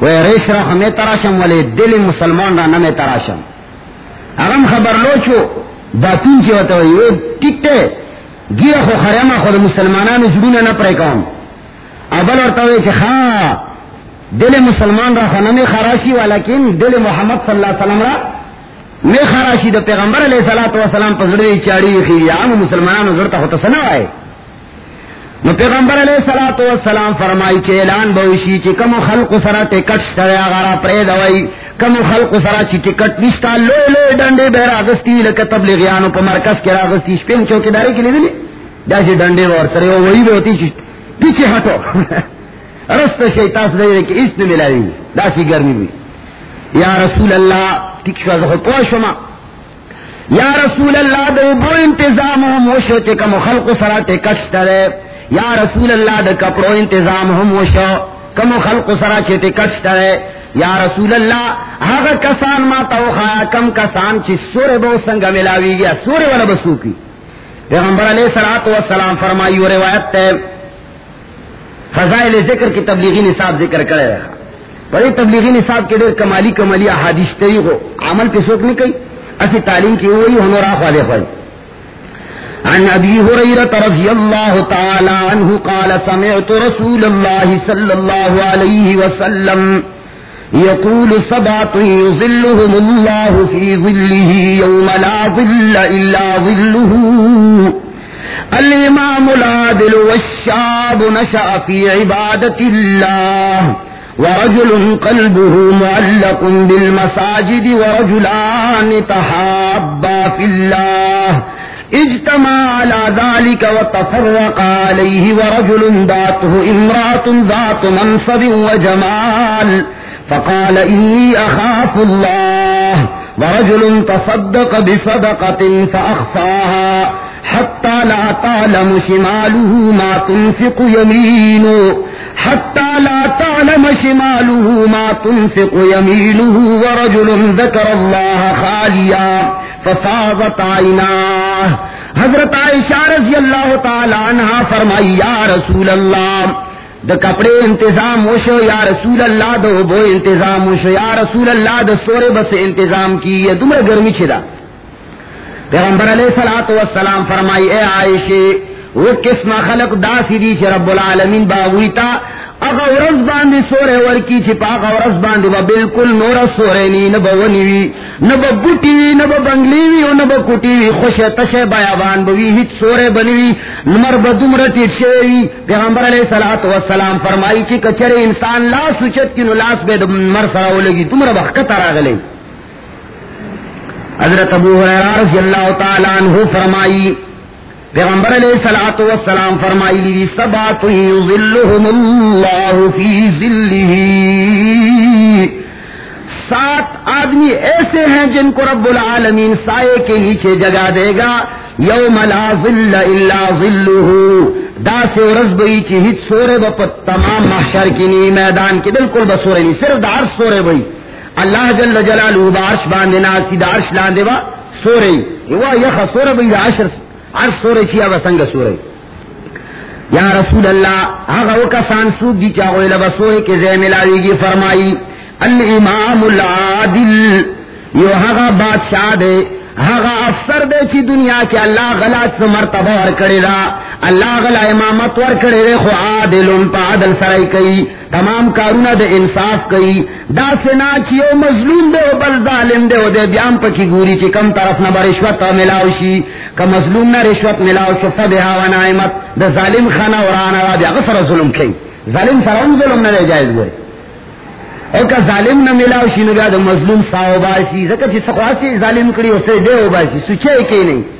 وہ ریش رخ میں تراشم والے دل مسلمان رہا نہ میں تراشم۔ اغم خبر لو چو باتون چی ہوتا ہوئی یہ ٹکتے گیرا خو خریما خود مسلمانان جڑون نہ پرے کون ابل اور ہوئے کہ خاں دل مسلمان رہا نہ میں خراشی والا کن دل محمد صلی اللہ علیہ وسلم رہا میں خراشی، دا پیغمبر علیہ الصلوۃ والسلام پر زڑی چاڑی خی عام مسلمانانو زړه ته تسنو آئے نو پیغمبر علیہ الصلوۃ والسلام فرمائی چې اعلان بوشي چې کوم خلق سره ټیکټ شته هغه پرې دوی کوم خلق سره چې ټیکټ نشتا لو لو ډنډې به راغستی لکه تبلیغیانو په مرکز کې راغستی شپږ چوکیداری کې لیدلې دا چې ډنډې ور سره وایي به وتی چې پیچھے ہٹو۔ [LAUGHS] رست شیطان دې کې اس نه ملایي دا سی ګرمي وي یا رسول اللہ، ٹھیک شو زه پوښما یا رسول اللہ دو بو انتظام هم وشو چې کوم خلق سره ټیکټ شته یا رسول اللہ د کپڑو انتظام هم وشو کم خلق سرا چیتے کچ کرے یا رسول اللہ هغه کسان ما تو خایا، کم کسان چې سورہ بو څنګه ملاوی گیا سورہ ولا بسو کی پیغمبر علیہ الصلوۃ والسلام فرمائی اور روایت ہے فضائل ذکر کی تبلیغی نصاب ذکر کرے رہا۔ بڑی تبلیغی نصاب کے دیر کمالی کمالی احادیث تری کو عمل پہ سوک نہیں کئی۔ اسی تعلیم کی ہوئی ہنو راہ والے عن ابي هريره رضي الله تعالى عنه قال سمعت رسول الله صلى الله عليه وسلم يقول سبعة يظلهم الله في ظله يوم لا ظل إلا ظله. الإمام العادل والشاب نشأ في عبادة الله ورجل قلبه معلق بالمساجد ورجلان تحابا في الله اجتمع على ذلك وتفرق عليه ورجل ذاته امرأة ذات منصب وجمال. فقال إني أخاف الله. ورجل تصدق بصدقة فأخفاها. حتى لا تعلم شماله ما تنفق يمينه. حتى لا تعلم شماله ما تنفق يمينه. ورجل ذكر الله خاليا. ففاضت عیناہ حضرت عائشہ رضی اللہ تعالی عنہ فرمائی، یا رسول اللہ دا کپڑے انتظام وشو، یا رسول اللہ دا بو انتظام وشو، یا رسول اللہ دا سورے بس انتظام کی یہ دمر گرمی چھدا پیغمبر علیہ الصلوۃ والسلام فرمائی، اے عائشہ، وہ قسم خلق داسی دی رب العالمین، باویتا اگا ورز باندی سورے ورکی چی پاگا ورز باندی با بالکل نورا سورے نی، نبا ونی وی، نبا بوٹی وی، نبا بنگلی وی و نبا کٹی وی، خوش تش بیابان بوی، ہیچ سورے بنی وی، نمر بدمر تیت شوی پیغمبر علیہ الصلوۃ والسلام فرمائی چی کچرے انسان لا سوچت کی نو لاس بے مر سراو لگی تمرا بخت راغلے حضرت ابو ہریرہ رضی اللہ تعالی عنہ فرمائی پیغمبر علیہ الصلوۃ والسلام فرمائی لی سبات یظلهم اللہ فی ظلہ سات آدمی ایسے ہیں جن کو رب العالمین سائے کے نیچے جگہ دے گا۔ یوم لا ظل الا ظلہ دا سے ورز بئی چی ہت سورے بپت تمام محشر کی نی میدان کی بالکل بسورے نہیں، صرف دار سورے بئی۔ اللہ جل جلالہ بارش باندنا سی دارش لاندے با سورے۔ وہ یخ سورے بئی دا عشر ہر سورے چیا بسنگ سورے یا رسول اللہ آغا وہ کسان سوک دی چاہوئے لبا سورے کے زی ملاوی گی فرمائی الامام العادل. یو آغا بادشاہ دے آغا افسر دے چی دنیا کے اللہ غلط سے مرتبہ ور کرے دا اللہ غلا امامت ور کرے دے خو عادل پا عدل سرائی کئی، تمام کارونا دے انصاف کئی۔ دا سنا چیو مظلوم دے و بل ظالم دے و دے بیام پا کی گوری چی کم طرف نہ رشوت ملاوشی کا مظلوم نہ رشوت ملاو شفا بہا و نائمت۔ دا ظالم خانا ورانا را بیا غفر ظلم کئی۔ ظالم سرون ظلم نہ دے جائز گوئے۔ او کا ظالم نہ ملاو شی نو دا مظلوم ساو باسی۔ زکا چی سخواسی ظالم کری اسے دے و باسی۔ سوچے کے نہیں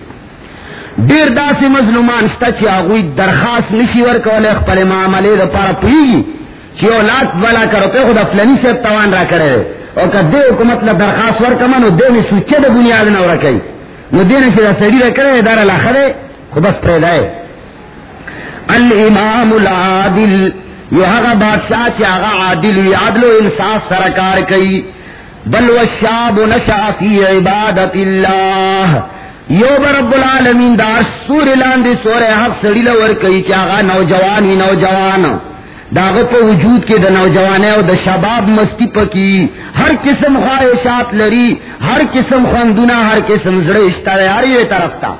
دیر دا سے مظلومان شتا چی آگوی درخواست نشی ورکولے خپل معاملے دا پارا پوئی چی اولاد والا کرو پہ خدا فلنی سے توان را کرے او کا دے حکومت لا درخواست ورکا نو دے میں سوچے دا بنیاد نہ ورکئی نو دے نشی دا سڑی را کرے دار اللہ خدے خود بس پیدا ہے الامام العادل یہ آغا بادشاہ چی آغا عادل وی عادل و انصاف سرکار کئی بل والشاب نشا فی عبادت اللہ یو برب العالمین دا سور لاندی سور حق سڑی لور کئی چی نوجوان ہی نوجوان. داغ پا وجود کے دا نوجوان ہے دا شباب مستی پکی. ہر قسم خواہشات لری، ہر قسم خواندونا ہر قسم زڑے اشتہ ہر یہ طرف تا.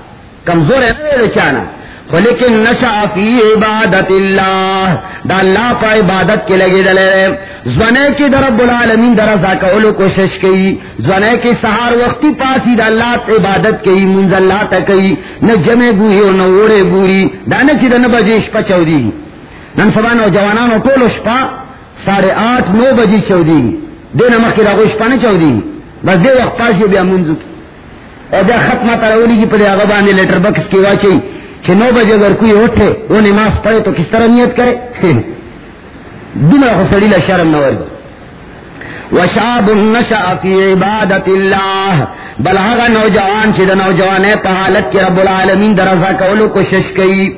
کمزور ہے چانا. لیکن نشا فی عبادت اللہ۔ دا اللہ پا عبادت کے لگے دلے زونے کی در رب العالمین در رضا کولو کوشش کی زونے کی سہار وقتی پاسی دا اللہ عبادت کی منز اللہ تا کی نہ جمع بوئی و نہ اوڑے بوری دانے چی دا نبجے شپا چودی۔ نن سبا نوجوانانو ټولو شپا ساڑھے آٹھ، نو بجے چودی۔ دے نمک کی راگو شپا نے چودی۔ بس دے وقت پاسی بیا منزو۔ اور بیا ختمہ ترولی کی جی پڑے آگا لیٹر بکس کی واچی۔ چھ نو بجے اگر کوئی اٹھے، وہ نماز پڑھے تو کس طرح نیت کرے؟ [LAUGHS] دمرا خسڑی لا شرم نور وشاب النشا فی عبادت اللہ بلہا نوجوان چھ دا نوجوان ہے پہالت کے رب العالمین درزا کولو کوشش کی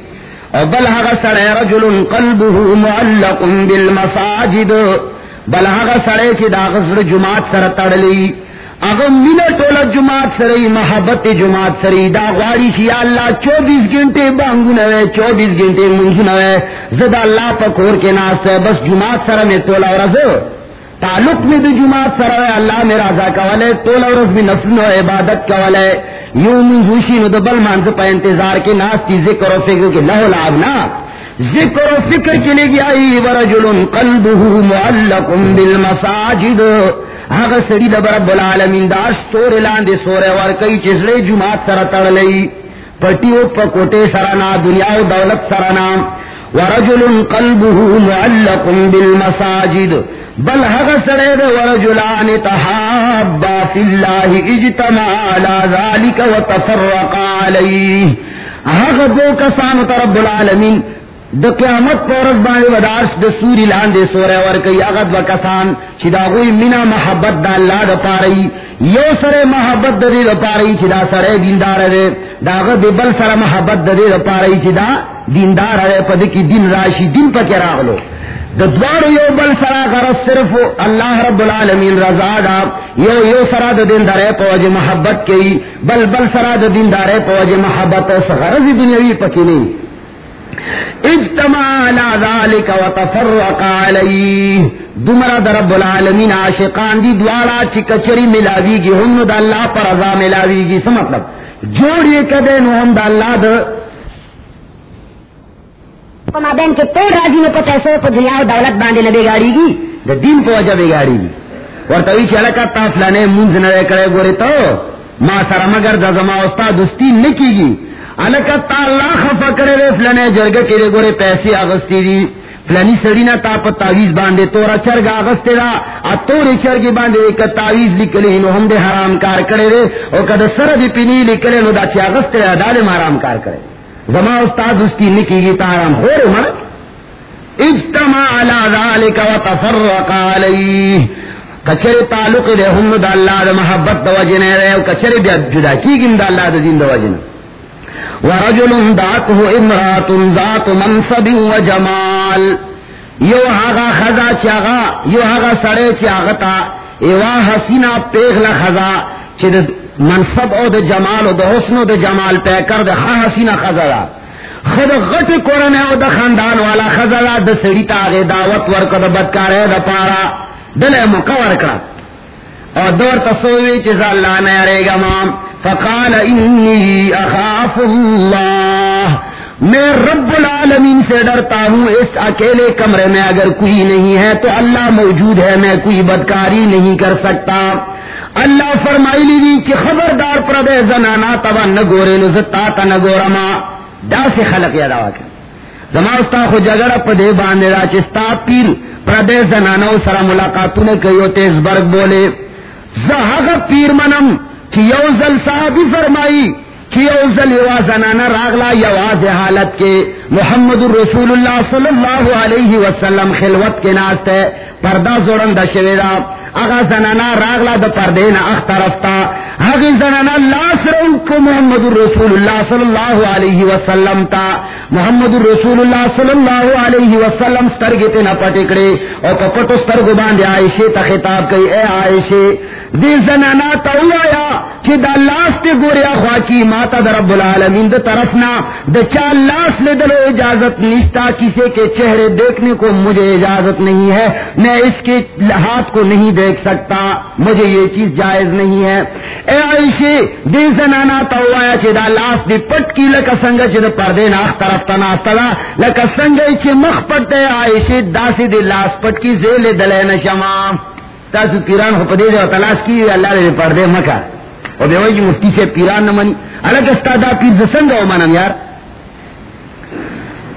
اور بلہا سڑے رجل قلبه معلق بالمساجد۔ بلہا سڑے چھ دا غزر جماعت سر تڑلی اگر مل ٹولا جماعت سرئی، محبت جماعت سرئی، دا غواری سی اللہ چوبیس گھنٹے بانگو نوے، چوبیس گھنٹے منزو نوے۔ زدا اللہ پکور کے ناس ہے، بس جماعت سر میں تولا ورز تعلق میں بھی جماعت سر ہے، اللہ میں راضا کا والے تولا ورز بھی نفل و عبادت کا والے یوں منزوشی نو دبل مانز پا انتظار کے ناس ذکر و فکر کے لہو لابنا ذکر و فکر کے لیے گیا ورجل قلبه معلق بالمساجد۔ هغه سړي د رب العالمین دا سور اعلان دي سور ور کوي چې زړه جمعات سره تړلې، پټیو په کوټه سره نه، دنیا او دولت سره نه. ورجل قلبه معلق بالمساجد، بل هغه سړی د ورجلان تحابا فی الله اجتمع على ذلك وتفرق عليه هغه دو کسانو ته رب العالمین د قیامت پورز باندې ودارش د سوری لاندې سورہ ور کوي هغه د کسان چې دا غوي مینا محبت د الله د پاره یو سره محبت د دې د پاره چې دا سره دیندار دی. داغه د بل سره محبت د دې د پاره چې دا دیندار دی. په دې کې دین راشي، دین پکې راغلو. د دوار یو بل سره غرض صرف الله رب العالمین رضا دا یو یو سره د دیندار په وجه محبت کوي. بل بل سره د دیندار په وجه محبت. سره غرض دنیوي پکې نه اجتماع على ذلك وتفرق عليه. دمرا در رب العالمین عاشقان دی دوارا چی کچری ملاوی گی ہم دا اللہ پر رضا ملاوی گی. سم مطلب؟ جوڑی کدے نو ہم دا اللہ دا ما بین کے توڑ راضی میں کو پیسے کو دنیا و دولت باندھے نہ بگاڑی گی؟ دا دین پہ وجہ بگاڑی گی. ورطوی چی علکا تا فلانے منز نوے کرے گورے تو ما سر مگر دا زما استاد دستی نکی گی. علکا تا اللہ خفا کرے رے فلانے جرگا کرے گورے پیسے آغستی دی. فلانی سڑی نا تا پا تاویز باندے، تورا چرگ آغستے دا. ا توری چرگی باندے ایک تاویز لکلی نو ہم دے حرام کار کرے رے او کد سر دی پینی لکلے نو دا چی آغستے دا دا دے حرام کار کرے. زما استاد اس کی نکی گی تا حرام. خور من اجتماع علا ذالک و تفرق علی کچر تعلق دے ہم دا اللہ دا محبت دا وجنے رے کچر بیا جدا کی گم دا اللہ دا دین دا وجنے ورجل داته امرات ذات منصب وجمال. یو هغه خزا چاغا یو هغه سړی چاغا ایوا حسینا پیغلا خزا چې د منصب او د جمال او د حسن او د جمال پہ کر د حسینا خزا دا. خود غټ کورن او د خاندان والا خزا دا د سړی ته دعوت ورکړه د بدکارې د پارا دله مکور کړه اور دور تصوی چیز اللہ نے ارے گا مام. فقال انی اخاف اللہ میں رب العالمین سے ڈرتا ہوں، اس اکیلے کمرے میں اگر کوئی نہیں ہے تو اللہ موجود ہے، میں کوئی بدکاری نہیں کر سکتا۔ اللہ فرمائی لی کہ خبردار پردے زنانا تبا نگورے نزتا تا نگورما دا سے خلق یاد آوا کر زماستا خو جگڑ پدے باندے را چستا پیر پردے زنانو سرا ملاقاتوں نے کئیو تیز برگ بولے۔ زہاگ پیر منم کی یوزل صحابی فرمائی کی یوزل یوا زنانا راغلا یواز حالت کے۔ محمد الرسول اللہ صلی اللہ علیہ وسلم خلوت کے ناست ہے پردہ زورن دا شویدہ اگا زنانا راغلا دا پردین اخترفتا اگا زنانا لاس رو کو محمد الرسول اللہ صلی اللہ علیہ وسلم تا۔ محمد الرسول اللہ صلی اللہ علیہ وسلم سترگی تینا پٹکڑے اور پپٹو سترگو باندے عائشے تا خطاب کئی، اے عائشے دی زنانا تاویا کہ دا لاس تے گوریا خواچی ماتا دا رب العالمین دا طرفنا، دا چا لاس لے دلو اجازت نشتا کسی کے چہرے دیکھنے کو مجھے اجازت نہیں ہے، میں اس کے ہاتھ کو نہیں دیکھ سکتا، مجھے یہ چیز جائز نہیں ہے۔ اے عائشے دی زنانا تاویا کہ دا لاس دی پٹ کی، لکا سنگا چی دا پردے ناخ طرف تناستا دا، لکا سنگا چی مخ پٹ دے عائشے دا سی دی لاس پٹ کی زیل دلے نشمام۔ تاسو پیران ہو پدے دے تلاش کی اللہ دے پردے مکا اور بے وجہ مفتی سے پیران نہ منی الگ استادا پیر زسنگ ہو منم یار؟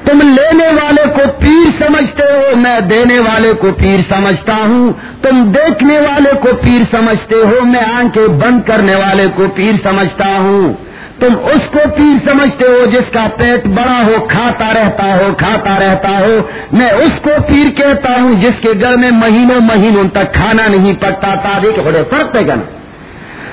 تم لینے والے کو پیر سمجھتے ہو، میں دینے والے کو پیر سمجھتا ہوں۔ تم دیکھنے والے کو پیر سمجھتے ہو، میں آنکھیں بند کرنے والے کو پیر سمجھتا ہوں۔ تم اس کو پیر سمجھتے ہو جس کا پیٹ بڑا ہو، کھاتا رہتا ہو، کھاتا رہتا ہو۔ میں اس کو پیر کہتا ہوں جس کے گھر میں مہینوں مہینوں تک کھانا نہیں پکتا۔ تھا دیکھ بڑے فرق پہ گنا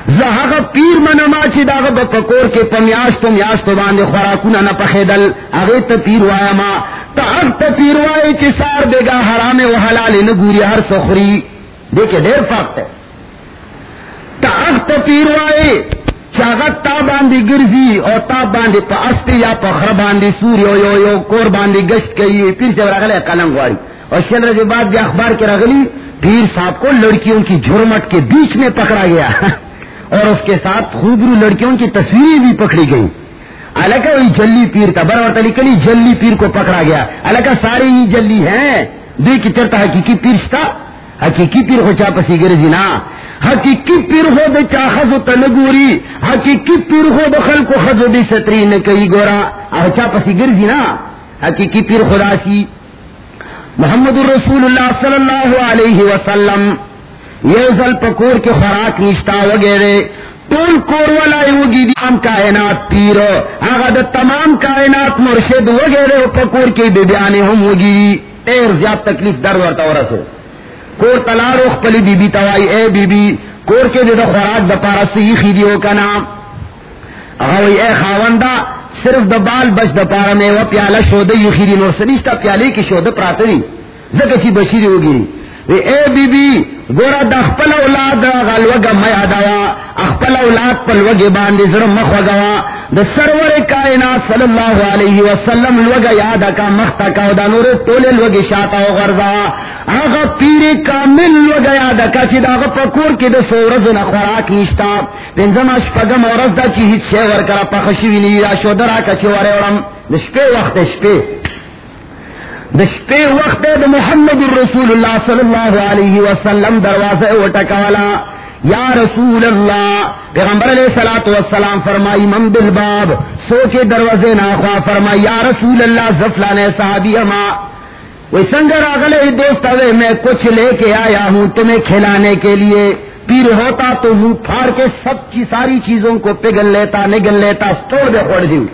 زہاغ پیر منما چی داغ پکور کے پمیاس تو میاس تو باندے خوراکونا نہ پخے دل اگے تو پیر وایا ما تا اگ تو پیر وائے چی سار دے گا حرام و حلال نگوری ہر سخری۔ دیکھے دیر فرق ہے۔ تا اگ تو پیر وائے چاغت تا باندی گرزی اور تا باندی پا استی یا پا خر باندی سوری یو یو یو کور باندی گشت کئی، پیر سے رگلے قلم گواری اور شل رجی بعد بھی اخبار کے رگلی پیر صاحب کو لڑکیوں کی جھرمٹ کے بیچ میں پکڑا گیا۔ [LAUGHS] اور اس کے ساتھ خوبرو لڑکیوں کی تصویریں بھی پکڑی گئی الکا وہی جلی پیر تھا برابر تلی جلی پیر کو پکڑا گیا۔ الکا سارے ہی جلی ہیں۔ دو کی چرتا حقیقی پیر تھا حقیقی پیر ہو چا پسی گرزی نا۔ حقیقی پیر ہو دے چا خزو تنگوری، حقیقی پیر ہو دے کو خزو دی ستری نے کئی گورا او چا پسی گرزی نا؟ حقیقی پیر خدا سی۔ محمد الرسول اللہ صلی اللہ علیہ وسلم، یہ زل پکور کے خوراک نشتا وغیرہ ٹول کور والا ہوگی تمام کائنات پیرو اگر دا تمام کائنات مرشد وغیرہ پکور کے بیبیانے ہم ہوگی تیر زیاد تکلیف در ورتا ورسو کور تلارو خپلی بی بی توائی، اے بی بی، کور کے دے دا خوراک دا پارا سی خیدیو کا نام۔ اگوی اے خاوندا صرف دا بال بچ دا پارا میں وہ پیالہ شودہ یو خیدی نور، سنیشتا پیالے کی شودہ پراتنی زکا چی بشیری ہوگی اے بی بی، گورا د خپل اولاد غلوګه مې اداوا خپل اولاد په لوګي باندې زړه مخ وګوا د سرور کائنات صلی الله علیه وسلم لوګه یاد کا مختا کا د نور ټول لوګي شاته او غرضا۔ هغه پیر کامل لوګه یاد کا چې دا په کور کې د سورز نه خوراک نشتا پنځم شپږم ورځ د چې هیڅ ور کرا په خشي ویني شو، درا کا چې وره ورم۔ د شپې وخت شپې دشپے وقت، د محمد الرسول اللہ صلی اللہ علیہ وسلم دروازے وٹکالا یا رسول اللہ، پیغمبر علیہ السلام والسلام فرمائی، من بالباب سو کے دروازے ناخوا فرمائی، یا رسول اللہ، زفلان صحابی اما وہ سنگر اگلے دوست ہوئے میں کچھ لے کے آیا ہوں تمہیں کھلانے کے لیے۔ پیر ہوتا تو منہ پھاڑ کے سب کی ساری چیزوں کو پگل لیتا نگل لیتا توڑ دے پڑ دوں۔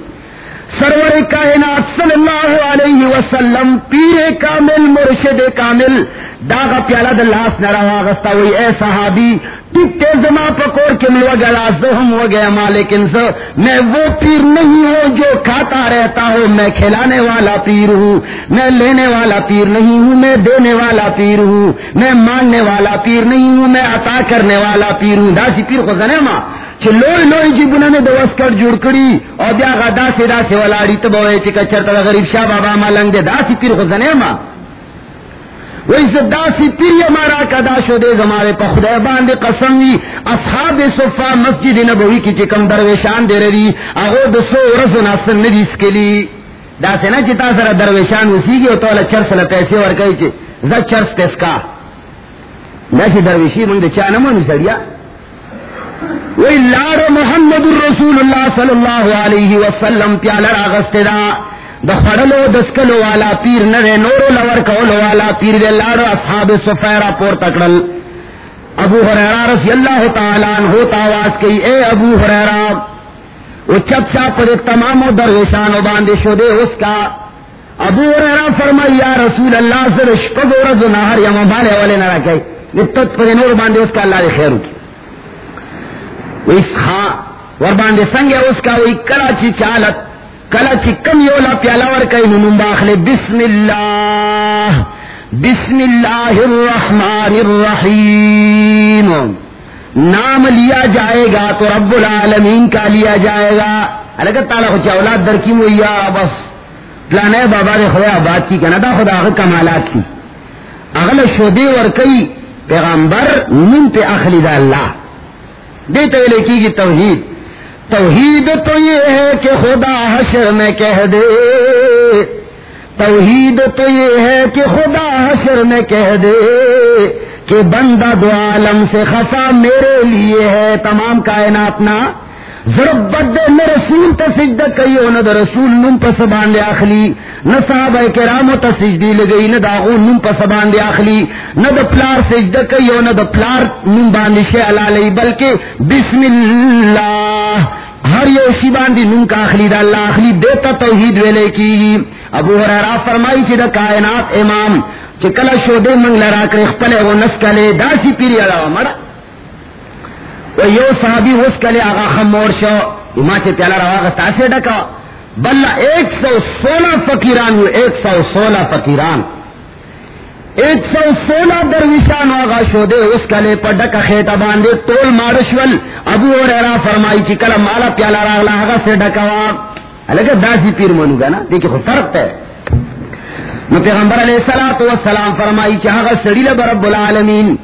سرور کائنات صلی اللہ علیہ وسلم، پیر کامل، مرشد کامل۔ داغا پیالہ دلاس نرا واغستا ہوئی، اے صحابی ٹکتے زما پکور کے ملو گلا زہم ہو گیا مالکن سے میں وہ پیر نہیں ہوں جو کھاتا رہتا ہوں میں کھلانے والا پیر ہوں۔ میں لینے والا پیر نہیں ہوں، میں دینے والا پیر ہوں۔ میں ماننے والا پیر نہیں ہوں، میں عطا کرنے والا پیر ہوں۔ داسی پیر کو زنے ماں۔ چھ لوئی لوئی جی بنا نے دوست کر جڑ کری اور بیا دا سے دا سے ولاڑی تو بوئے چکا چرتا غریب شاہ بابا مالنگ دے دا سی پیر کو زنے ماں وہی سے داسی پیر ہمارا کدا شو دے ہمارے پخدے باندھ قسم وی اصحاب صفا مسجد نبوی کی چکم درویشان دے رہی اگو دسو رس ناسن ندی اس کے لیے دا سے نا چتا سر درویشان اسی گی تو چرس ل پیسے اور کہی چے چرس تس کا نشی درویشی من دے چاہ سڑیا وہی لار محمد الرسول اللہ صلی اللہ علیہ وسلم پیالر آغست دا دا خڑلو دسکلو والا پیر نرے نورو لور کولو والا پیر دے، لارو اصحاب سفیرہ پور تکڑل۔ ابو حریرہ رضی اللہ تعالیٰ عنہ تاواز کی اے ابو حریرہ وہ چپ پر تمام درویشانو باندے شو دے اس کا ابو حریرہ فرمائی، یا رسول اللہ سے رشپد و رضو نہر یا مبالے والے نہ رکھے نتت پر نور باندے، اس کا اللہ دے خیر کی اس خاں ور باندے سنگے اس کا وہی کراچی چالت کلا چی کم یولا پیالا ور کئی ننم بسم اللہ بسم اللہ الرحمن الرحیم۔ نام لیا جائے گا تو رب العالمین کا لیا جائے گا۔ الگ تعالیٰ خوچا اولاد در کی مویا بس۔ پلانے بابا دے خدا بات کی کنا دا خدا اگر کمالات کی۔ اغل شودے ور کئی پیغمبر نم پہ اخلی دا اللہ۔ دے لے کی گی توحید۔ توحید تو یہ ہے کہ خدا حشر میں کہہ دے۔ توحید تو یہ ہے کہ خدا حشر میں کہہ دے کہ بندہ دو عالم سے خفا میرے لیے ہے، تمام کائنات نا ضرب بد میں رسول تسجد کئیو نہ دا رسول نم پس باندے اخلی نہ صحابہ کرامو تسجدی لگئی، نہ داغو نم پس باندے اخلی نہ دا پلار سجد کئیو نہ دا پلار نم باندے شے علا لئی بلکہ بسم اللہ، ہر یہ اسی باندی نم کا اخلی دا اللہ اخلی دیتا توحید ویلے کی۔ ابو حرارا فرمائی چی دا کائنات امام، چی شو دے منگ لرا کر اخپلے و نسکلے داسی پیری علاوہ مرا وہ یو صحابی اس کلے آگا خمور شو اما سے پیالہ روا گستا سے ڈکا۔ بلہ ایک سو سولہ فقیران ہوئے، ایک سو سولہ فقیران۔ ایک سو سولہ درویشان آگا شو دے، اس کلے پر ڈکا خیٹا باندے، تول مارشول۔ ابو اور ایرا فرمائی چی کلا مالا پیالہ راغلا آگا سے ڈکا۔ الگ داسی پیر منو گا نا دیکھیں خود فرق ہے۔ نو پیغمبر علیہ السلام تو السلام فرمائی چاہا گا سڑی لبرب العالمین،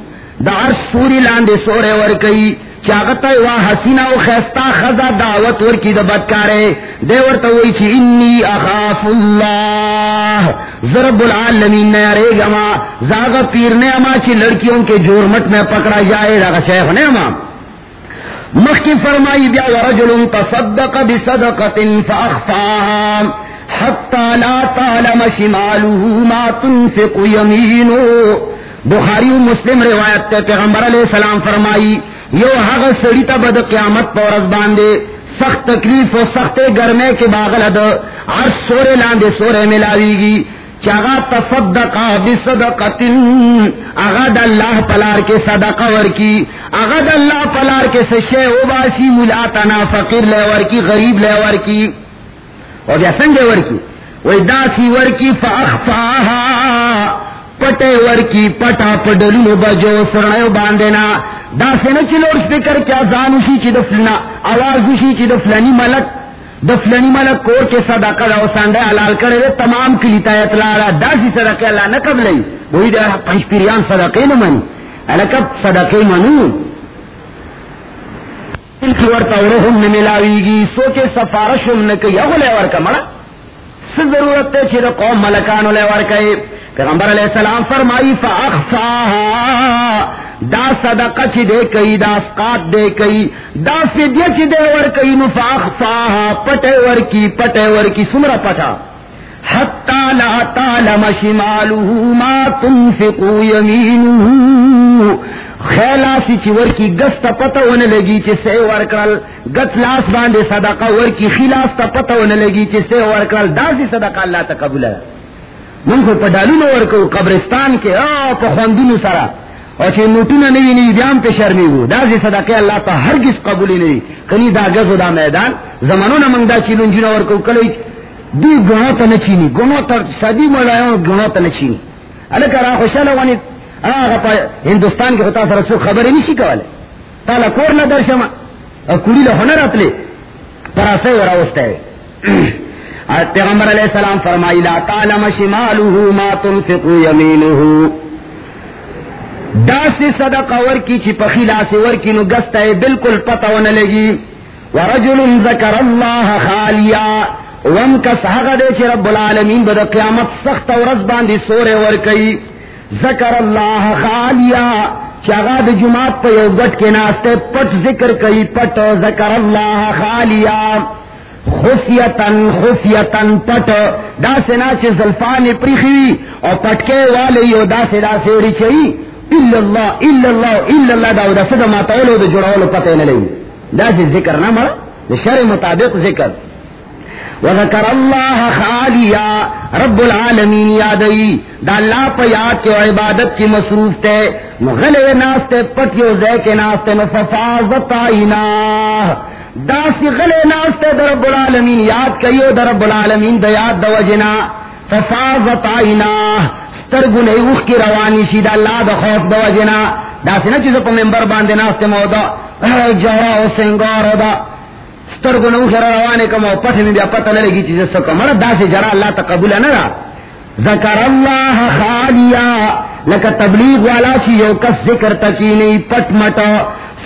دا عرش سوری لاندے سورے ورکی چاگتا وا حسینا و خیستا، خزا دعوت ور کی دا بدکارے۔ دیور تو وہی چی، انی اخاف اللہ۔ ضرب العالمین نے ارے گما زاغ پیر نے اما چی لڑکیوں کے جورمٹ میں پکڑا جائے زاغ شیخ نے اما مخ کی فرمائی، بیا ورجل تصدق بصدقت فاخفاها۔ حتى لا تعلم شماله ما تنفق يمينه بخاری و مسلم روایت تے پیغمبر علیہ السلام فرمائی، یو حق سڑی تا بد قیامت پورز باندے، سخت تکلیف و سخت گرمے کے باغل د عرش سورے لاندے سورے ملاوی گی۔ چاگا تصدقا بصدقت اغا دا اللہ پلار کے صدقہ ورکی اغا دا اللہ پلار کے سشے او باسی ملاتنا فقیر لے ورکی، غریب لے ورکی۔ اور یا سنگے ورکی وی داسی ورکی، فاخفاہا۔ پٹے ورکی پٹا پڈلو بجو سرنیو باندینا۔ دا سینا چی لوڈ سپیکر کیا زانوشی چی دفلنا۔ آوازوشی چی دفلنی ملک۔ دفلنی ملک کور کے صدقہ دا سانڈے حلال کرے دے تمام کلی تایت لارا دا سی صدقہ اللہ نکب لئی۔ وہی دے پنچ پیریان صدقے نہ نمانی الکب صدقے منو۔ کی ورطا ورہم نملاوی گی سوچے سفارشم نکی اغلے ورکا مڑا سے ضرورت ہے چھ قوم ملکانو لے ورکئی پیغمبر علیہ السلام فرمائی فاخفاها دا صدقہ چی دے کئی، دا اسقات دے کئی، دا فدیہ چی دے ور کئی۔ نو فاخفاها پٹے ور کی، پٹے ور کی، سمرا پٹا۔ حتی لا تعلم شماله ما تنفق یمینه خیلا سی چی ور کی گس تا پتہ ون لگی چی سے ور کرل گت لاس باندے صدقہ ور کی خلاص تا پتہ ون لگی چی سے ور کرل دا صدقہ اللہ تا قبول ہے۔ من کو پڈالو نو ور کو قبرستان کے او په خوندونو سرا۔ او چې نوټونه نوی نوی بیان په شرمی وو دا سی صدقه الله ته هرگز قبول نه وي کني دا غزو دا میدان زمانونه من دا چیلون جن ور کو کلی دی غنو ته نه چینی غنو ته سدی مولایو غنو ته نه چینی الکه را خوشاله ونی هغه په هندستان کې هتا سره څو خبرې نشي کوله تعالی کور نه درشم او کلی له هنر اتلې پراسه پیغمبر علیہ السلام فرمائی، لا تعلم شمالہ ما تنفق یمینہ دا سے صدقہ ور کی چی پخیلا سے ور کی نو گستا ہے، بالکل پتہ ون لگی. ورجل ذکر اللہ خالیا وم کا سہغ دے چی رب العالمین بدا قیامت سخت اور ورز باندی سورے ور کئی ذکر اللہ خالیا، چاگا د جماعت پہ یو گٹ کے ناستے پٹ ذکر کئی پٹ، ذکر اللہ خالیا۔ خفیتن خفیتن پٹ۔ دا سنا چه زلفان پریخی او پٹکے والے یو دا سے دا سیڑی چئی۔ الا اللہ الا اللہ الا اللہ دا دا صدا ماتولو دا جڑاولو پتے نلئی۔ دا سے ذکر نہ مرا شر مطابق ذکر۔ وذکر اللہ خالیا رب العالمین یادئی، دا اللہ پا یاد کے عبادت کی مصروف تے، مغلے ناستے پٹیو زے کے ناستے نففاظت آئیناہ دا سی غلے ناستے در رب العالمین، یاد کئیو در رب العالمین دا یاد دا وجنا۔ ففاظت آئینا سترگو نیوخ کی روانی شی دا اللہ دا خوف دا وجنا۔ دا سی نا چیزو پا ممبر باندے ناستے مودا۔ جورا و سنگار دا۔ سترگو نیوخ روانی کم و پتھ میں بیا پتہ نہ لگی چیز سکم مرد دا سی جرا اللہ تقبول نرا ذکر اللہ خالیا. لکا تبلیغ والا چی یو کس ذکر تکی نہیں پٹ مٹا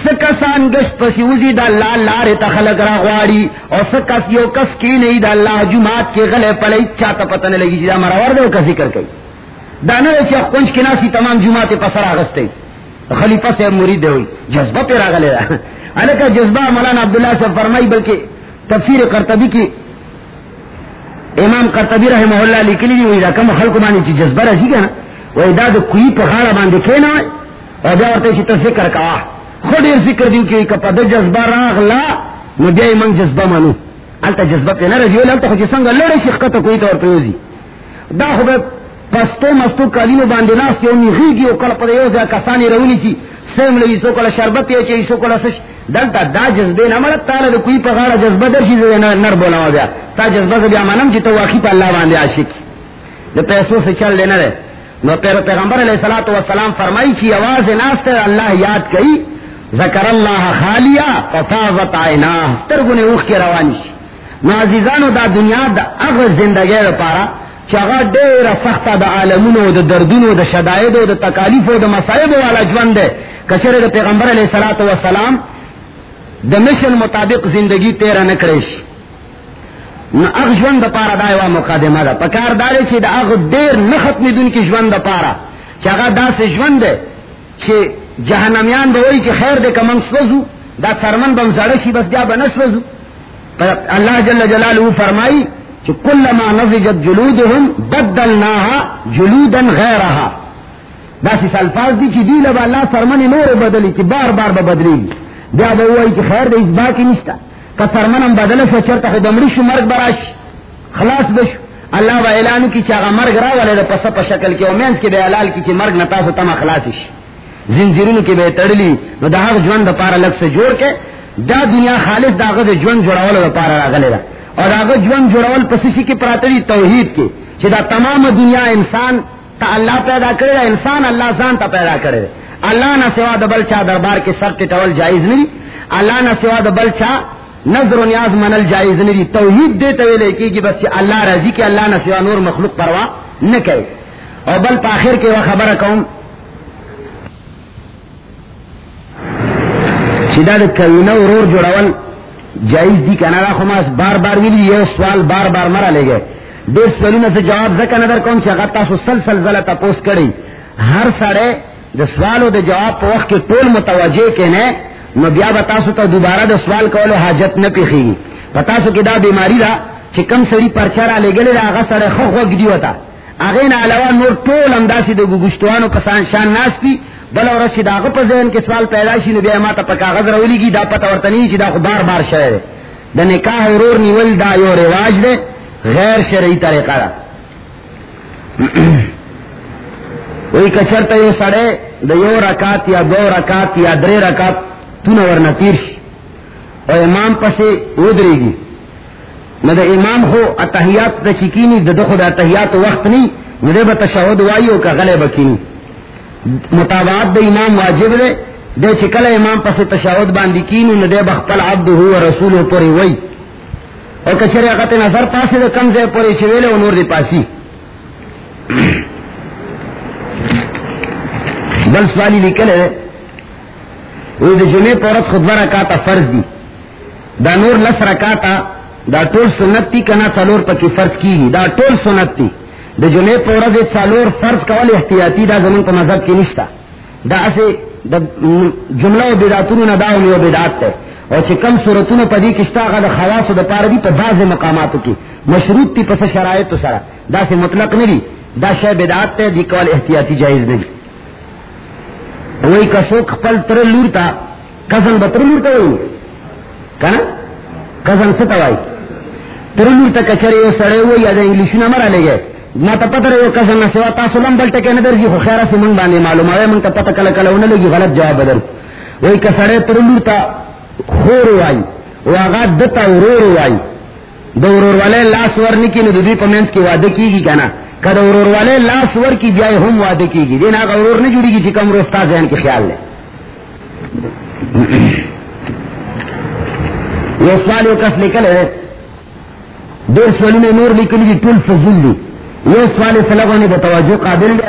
سکسان گش پسی وزی دا اللہ لارے تخلق را غواری اور سکس یو کس کی نہیں دا اللہ جماعت کے غلے پلے چاہتا پتہ نہیں لگی چیز جدا مرور دے کا ذکر کئی دانا رچی اخونچ کی ناسی تمام جماعت پسر آغستے خلیفہ سے مرید دے ہوئی جذبہ پہ را رہا علیکہ جذبہ مولانا عبداللہ سے فرمائی، بلکہ تفسیر قرطبی کی امام قرطبی رحمہ اللہ لکلی دی ہوئی دا کم خلق مانی چی جذبہ رسی گا نا، وہ ادا دا کوئی پخارا باندے کھینا ہے اور بیا ورتے چی ذکر کا خود یر ذکر دیو کہ کپا دا جذبہ راغ لا، نو بیا من جذبہ مانو۔ علتا جذبہ پہ نہ رجیو لالتا خوچی سنگا لڑے شختا کوئی طور پیوزی دا خوب پستو مستو کالینو باندے ناس کے انہی غیگی و کل پدے یوزا کسانی رونی سی سیم لئی سو کل شربت یو چی سو کل سش دلتا دا جذبے نہ نمالت تالا دا کوئی پغارا جذبہ در شیز نر بولا ہو بیا۔ تا جذبہ سے بیا مانم چی تو واقعی پا اللہ باندے عاشق۔ دا پیسوں سے چل لینا رہے نو پیر پیغمبر علیہ السلام فرمائی چی آواز ناس اللہ یاد کئی، ذکر اللہ خالیا ففاظت آئینا ترگونے اوخ کے روانی نو عزیزانو، دا دنیا دا اغر زندگی دا پارا چاگا دیر سخت دا عالمونو، دا دردونو، دا شدائدو، دا تکالیفو، دا مسائبو والا جوان دے۔ کچر دا پیغمبر علیہ السلام دا مشن مطابق زندگی تیرہ نکریش نو اغ جوان دا پارا دائیوا مقادمہ دا پکار دارے چی دا اغ دیر نختمی دن کی جوان دا پارا چاگا دا سے جوان دے چی جہنمیان بوئی چی خیر دے کمنگ سوزو دا سرمن بم زڑشی بس بیا بنسوزو اللہ جل جلالہ فرمائی چی کل ما نزجت جلودهم بدلناها جلودا غیرها. دا سی سالفاز دی چی دی لبا اللہ سرمن نور بدلی چی بار بار ببدلی بیا بوئی چی خیر دے اس باقی نشتا کا سرمنم بدل سے چرتا خود امری شو مرگ براش خلاص بشو اللہ با اعلانو کی چاگا مرگ را والے دا پسا پا شکل کی اومینس کی بے علال کی چی مرگ نتاسو تما خلاصش زنجیرونو کی بے تڑلی نو دا حق جوان دا پارا لگ سے جوڑ کے دا دنیا خالص دا غد جوان جوڑاول دا پارا راگلے دا اور دا غد جوان جوڑاول پسیشی کی پراتری توحید کی چی دا تمام دنیا انسان تا اللہ پیدا کرے انسان اللہ زان تا پیدا کرے اللہ نہ سوا دا بلچا دربار کے سر ٹول جائز نہیں۔ اللہ نہ سوا دا بلچا نظر و نیاز منل جائز نہیں۔ توحید دیتے ہوئے لے کی بس اللہ رضی کے اللہ نہ سوا نور مخلوق پرواہ نہ کرے۔ اور بل پاخر کے وہ خبر قوم سیدھا کوینہ ورور جوڑاول جائز دی کنارا خماس بار بار ملی یہ سوال بار بار مرا لے گئے۔ دیر سوالونه سے جواب زکه نظر کوم چې هغه تاسو سلسل زله تپوس کړی هر سړی د سوالو د جواب په وخت کې ټول متوجه کینه نو بیا به تاسو ته دوباره د سوال کولو حاجت نه پیخي پتا سو کې دا بیماری دا چې کم سړی پرچارا لګلې دا هغه سره خو خو گدی وتا هغه نه علاوه نور ټول انداسي د ګوګشتوانو په سان شان ناس دي بل اور چې داغه په ذهن کې سوال پیدا شي، نو بیا ما ته په کاغذ راولېږي، دا پته ورته نه چې دا خو بار بار شوی د نکاح ورور نیول دا یو رواج دی، غیر شرعی طریقہ دا وہی کچرتا یو سڑے، دا یو رکات یا دو رکات یا درے رکات تون ورنہ تیرش اور امام پسے ادرے گی نہ دا امام ہو، اتحیات دا چکینی، دا دخو دا اتحیات وقت نہیں نہ دے با تشہد وائیو کا غلے بکینی مطابعات دا امام واجب دے دے چکل امام پسے تشہد باندی کینی نہ دے بخپل عبد ہو رسول ہو پوری وئی۔ اور کچرے اگت نظر پاسے دا کم سے پوری چویلے و نور دی پاسی۔ بل سوالی لکل ہے وہ دا جمعے پورت خطبہ رکاتا فرض دی دا نور لس رکاتا دا ټول سنت تی کنا څلور پکې فرض کیږي. دا ټول سنت تی د جمعې په فرض کول احتیاطي دا زمون په مذهب کې نشتا دا اسه د جمله او بدعتونو نه دا یو بدعت ده او چې کم صورتونه په دې کې شتا غل خواص د پاره دي په بعض مقاماتو کې. مشروط تی پس شرایط سره. دا سه مطلق نه دي. دا شی بدعت ته دی کول احتیاطي جایز نه دي وای کسو خپل تر لور تا، کزن بتر لور ته وای کنه کزن څه ته تر لور ته کچره یو سړی وای یا د انګلیش نه مړه لګي ما ته پته یو کزن نه سوا، تاسو لم بل ټکه نه درځي خو خیره سیمن باندې معلومه وای مونږ ته پته کله کله ونه لګي غلط جواب بدل۔ وای کسړی تر لور ته خور وای واغه دته ورور وای د ورور والے لاس ورنکی نو د دې پمنس کې واده کیږي کنه کله ورور والے لاس ور کی بیا هم واده کیږي. دین هغه ورور نه جوړیږي چې کوم روستا ځان کې خیال لې یو سوال یو کس لیکل ہے ډیر سوالونه نور لیکلي دي، ټول فضول دي. یو سوال سلام باندې د توجه قابل دی.